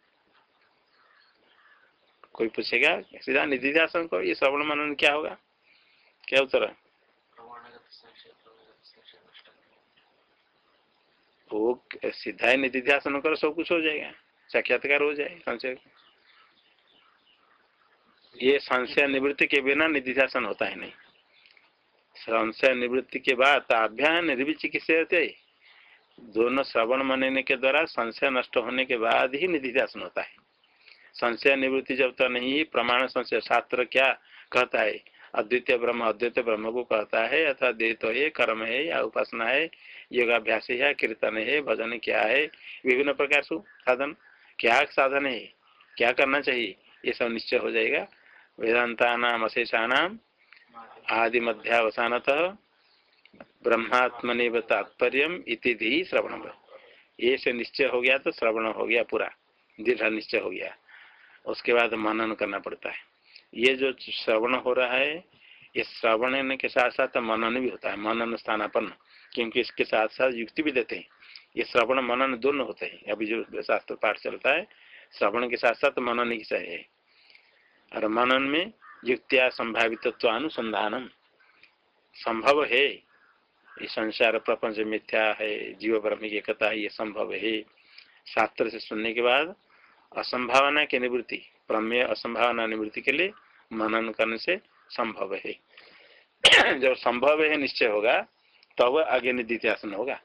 कोई पूछेगा, सीधा निधिध्यासन करो, ये श्रवण मनन क्या होगा? क्या उत्तर वो सीधा ही निधिध्यासन करो, सब कुछ हो जाएगा। साक्षात्कार हो जाए संशय ये संशय निवृत्ति के बिना निधिध्यासन होता है नहीं। संशय निवृत्ति के बाद ताभ्या निर्विचिकित्सा दोनों श्रवण मनने के द्वारा संशय नष्ट होने के बाद ही निधिध्यासन होता है। संशय निवृत्ति जब तक नहीं, प्रमाण संशय शास्त्र क्या कहता है? अद्वितीय ब्रह्म अद्वितीय ब्रह्म को कहता है अथवा द्वित है कर्म है, या उपासना है, योगाभ्यास है, कीर्तन है, भजन क्या है, विभिन्न प्रकार से साधन। क्या साधन है? क्या करना चाहिए? ये सब निश्चय हो जाएगा। वेदांता नाम अशेषा नाम आदि मध्यावसानत ब्रह्मात्मनि तात्पर्य इति श्रवण ये से निश्चय हो गया तो श्रवण हो गया पूरा। दृढ़ निश्चय हो गया। उसके बाद मनन करना पड़ता है। ये जो श्रवण हो रहा है, ये श्रवण के साथ साथ मनन भी होता है, मनन स्थानापन्न। क्योंकि इसके साथ साथ युक्ति भी देते हैं। ये श्रवण, मनन दोनों होते हैं। अभी जो शास्त्र पाठ चलता है, श्रवण के साथ साथ मनन ही सही है। और मनन में युक्तिया संभावित अनुसंधान संभव है? ये संसार प्रपंच मिथ्या है जीव ब्रह्म की एकता ये संभव है। शास्त्र से सुनने के बाद असंभावना की निवृत्ति, प्रमेय असंभावना निवृत्ति के लिए मनन करने से संभव है। जब संभव है, निश्चय होगा, तब तो आगे निधिध्यासन होगा।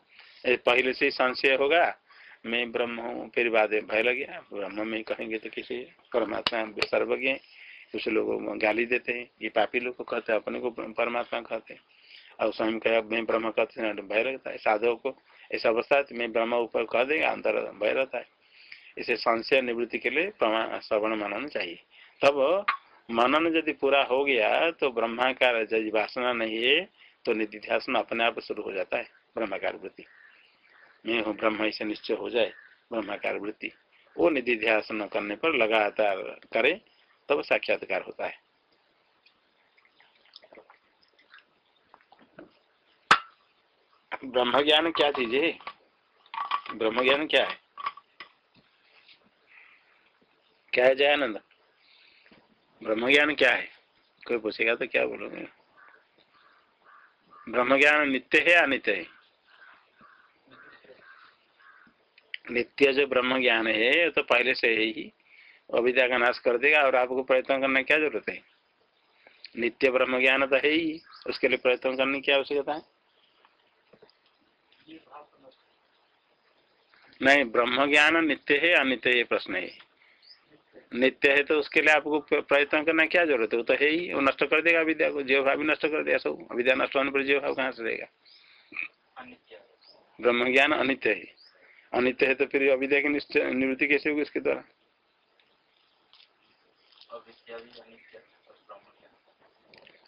पहले से संशय होगा मैं ब्रह्म हूँ, फिर बाद भय लग गया। ब्रह्म में कहेंगे तो किसी परमात्मा सर्वज्ञ कुछ लोग गाली देते हैं। ये पापी लोग को कहते हैं, अपने को परमात्मा कहते हैं। और स्वयं कह मैं ब्रह्म कहते हैं भय लगता है। साधव को ऐसा अवस्था है मैं ब्रह्म ऊपर कह देगा अंतर भय रहता है। इसे संशय निवृत्ति के लिए प्रमाण श्रवण मनन चाहिए। तब मनन यदि पूरा हो गया तो ब्रह्माकार यदि वासना नहीं है तो निधिध्यासन अपने आप शुरू हो जाता है ब्रह्माकार वृत्ति। मैं हूँ, ब्रह्म ऐसे निश्चय हो जाए, ब्रह्माकार वृत्ति। वो निधिध्यासन करने पर लगातार करे, तब साक्षात्कार होता है। ब्रह्म ज्ञान क्या चीज़ है? ब्रह्म ज्ञान क्या है? क्या है जयानंद? ब्रह्म ज्ञान क्या है? कोई पूछेगा तो क्या बोलोगे? ब्रह्म ज्ञान नित्य है या अनित्य है? नित्य जो ब्रह्म ज्ञान है तो पहले से है ही। अविद्या का नाश कर देगा और आपको प्रयत्न करने की क्या ज़रूरत है? नित्य ब्रह्म ज्ञान तो है ही, उसके लिए प्रयत्न करने की आवश्यकता है? नहीं ब्रह्म ज्ञान नित्य है, अनित्य ये प्रश्न है। नित्य है तो उसके लिए आपको प्रयत्न करना क्या ज़रूरत है? वो तो है ही, वो नष्ट कर देगा विद्या को, जीव भाव भी नष्ट कर देगा, सब। अविद्या नष्ट होने पर जीव भाव कहाँ से देगा? ब्रह्म ज्ञान अनित्य है। अनित्य है तो फिर अविद्या की निवृत्ति कैसे होगी इसके द्वारा?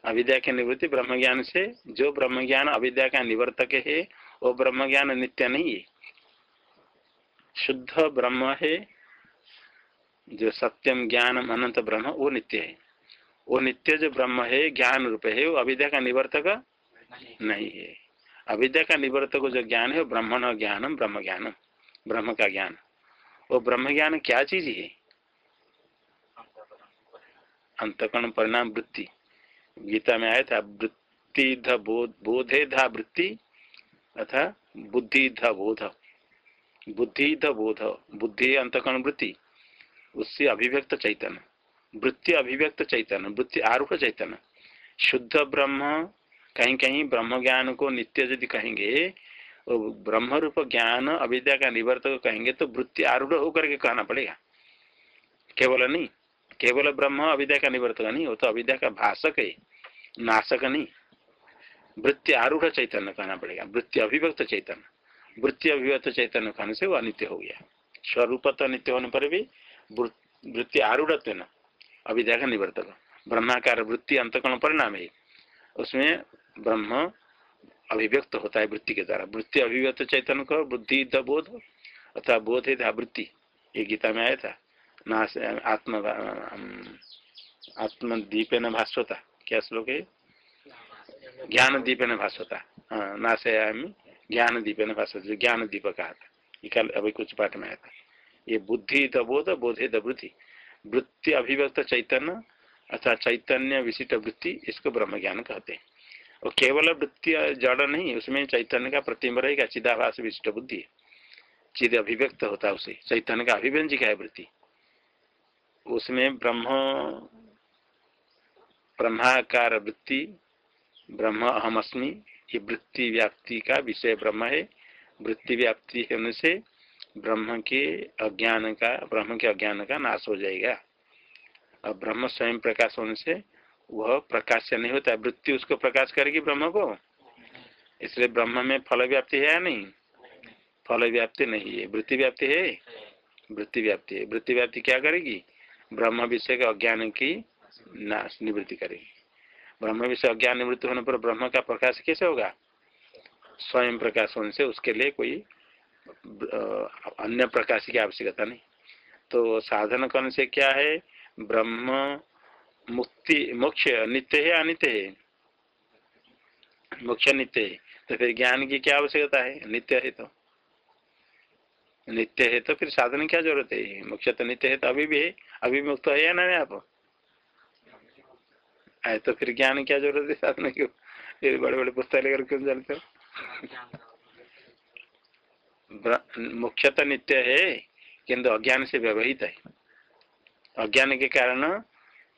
अविद्या की निवृत्ति ब्रह्म ज्ञान से जो ब्रह्म ज्ञान अविद्या का निवर्तक है वो ब्रह्म ज्ञान नित्य नहीं है। शुद्ध ब्रह्म है जो सत्यम ज्ञानम अनंत ब्रह्म वो नित्य है। वो नित्य जो ब्रह्म है ज्ञान रूप है वो अविद्या का निवर्तक नहीं, नहीं है। अविद्या का निवर्तक जो ज्ञान है वो ब्रह्मण ज्ञानम ब्रह्म ज्ञानम ब्रह्म का ज्ञान। वो ब्रह्म ज्ञान क्या चीज़ है? अंतकरण परिणाम वृत्ति। गीता में आया था, वृत्ति ध बोधे धा वृत्ति, अथा बुद्धि ध बोध। बुद्धि ध बोध, बुद्धि अंतकरण वृत्ति। उससे अभिव्यक्त चैतन्य। वृत्ति अभिव्यक्त चैतन्य, वृत्ति आरूढ़ चैतन्य। शुद्ध ब्रह्म कहीं कहीं ब्रह्म ज्ञान को नित्य यदि कहेंगे ब्रह्म रूप ज्ञान अविद्या का निवर्तक कहेंगे तो वृत्ति आरूढ़ होकर के कहना पड़ेगा। केवल नहीं, केवल ब्रह्म अविद्या का निवर्तक नहीं, वो तो अविद्या का भाषक है, नाशक नहीं। वृत्ति आरूढ़ चैतन्य कहना पड़ेगा, वृत्ति अभिव्यक्त चैतन्य। वृत्ति अभिव्यक्त चैतन्य कहने से वो अनित्य हो गया। स्वरूप तो नित्य होने पर भी वृत्ति आरूढ़ अविद्या का निवर्तक। ब्रह्माकार वृत्ति अंतकरण परिणाम है। उसमें ब्रह्म अभिव्यक्त होता है वृत्ति के द्वारा वृत्ति अभिव्यक्त चैतन्य को बुद्धि द बोध अथवा बोध है वृत्ति ये गीता में आया था नाश आत्म आत्मदीप न भास्वता क्या श्लोक है ज्ञान दीपे न भास्वता हाँ नाशयामी ज्ञान दीपे न भास्वता ज्ञान दीप कहा था ये कल अभी कुछ पाठ में आया था ये बुद्धि द बोध बोधे वृत्ति वृत्ति अभिव्यक्त चैतन्य अथवा चैतन्य विशिष्ट वृत्ति इसको ब्रह्म ज्ञान कहते हैं और केवल वृत्ति जड़ नहीं, उसमें चैतन्य का प्रतिम्ब रहेगा, चिदाभास विशिष्ट बुद्धि चिद अभिव्यक्त होता है उसे, चैतन्य का अभिव्यंजिका है वृत्ति। उसमें ब्रह्म, ब्रह्माकार वृत्ति, ब्रह्म अहमअस्मी ये वृत्ति व्याप्ति का विषय ब्रह्म है। वृत्ति व्याप्ति होने से ब्रह्म के अज्ञान का, ब्रह्म के अज्ञान का नाश हो जाएगा। और ब्रह्म स्वयं प्रकाश होने से वह प्रकाश से नहीं होता वृत्ति उसको प्रकाश करेगी ब्रह्म को। इसलिए ब्रह्म में फल व्याप्ति है या नहीं? फल व्याप्ति नहीं है। वृत्ति व्याप्ति है? वृत्ति व्याप्ति है। वृत्ति व्याप्ति क्या करेगी? ब्रह्म विषय के अज्ञान की नाश, निवृत्ति करेगी। ब्रह्म विषय अज्ञान निवृत्ति होने पर ब्रह्म का प्रकाश कैसे होगा? स्वयं प्रकाश होने से उसके लिए कोई अन्य प्रकाश की आवश्यकता नहीं। तो साधन करने से क्या है? ब्रह्म मुक्ति, मोक्ष नित्य है अनित्य है मोक्ष नित्य है तो फिर ज्ञान की क्या आवश्यकता है? नित्य है तो। नित्य है तो फिर साधन क्या ज़रूरत है? मोक्ष तो नित्य है तो अभी भी है। अभी मुक्त है या ना आप? आए तो फिर ज्ञान क्या ज़रूरत है साधन क्यों फिर बड़े बड़े पुस्तक लेकर क्यों चलते हो? मुख्य तो नित्य है किंतु अज्ञान से व्यवहित है। अज्ञान के कारण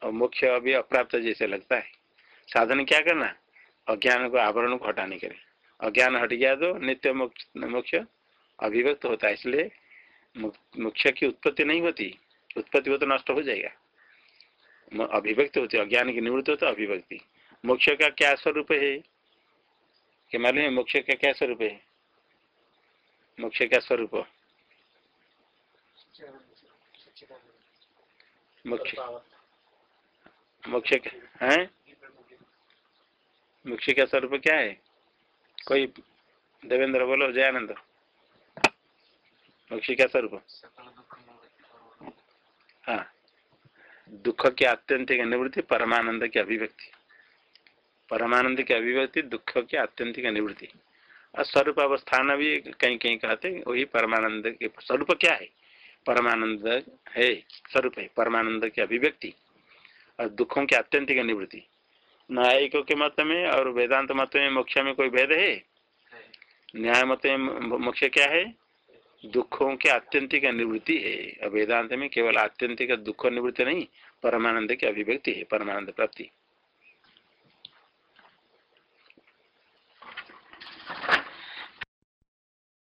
मोक्ष अभी अप्राप्त जैसे लगता है। साधन क्या करना? अज्ञान को आवरण को हटाने के लिए। अज्ञान हट गया तो नित्य मोक्ष अभिव्यक्त होता है इसलिए मोक्ष की उत्पत्ति नहीं होती। उत्पत्ति हो तो नष्ट हो जाएगा। अभिव्यक्त होती अज्ञान की निवृत्ति हो तो अभिव्यक्ति। मोक्ष का क्या स्वरूप है? कि मालूम है मोक्ष का क्या स्वरूप है? मोक्ष का स्वरूप। मोक्ष मोक्ष है? मोक्ष का स्वरूप क्या है? कोई देवेंद्र बोलो जयानंद। मोक्ष का स्वरूप। हाँ। दुख की आत्यंतिक निवृत्ति, परमानंद की अभिव्यक्ति। परमानंद की अभिव्यक्ति, दुख की आत्यंतिक निवृत्ति। और स्वरूप अवस्थान भी कहीं कहीं कहते हैं, वही परमानंद के स्वरूप क्या है? परमानंद है, स्वरूप है, परमानंद की अभिव्यक्ति। और दुखों की आत्यंतिक निवृत्ति। न्यायिकों के मत में और वेदांत मत में मोक्ष में कोई भेद है? न्याय मत में मोक्ष क्या है? दुखों के आत्यंतिक निवृत्ति है। और वेदांत में केवल आत्यंतिक दुख निवृत्ति नहीं परमानंद की अभिव्यक्ति है परमानंद प्राप्ति।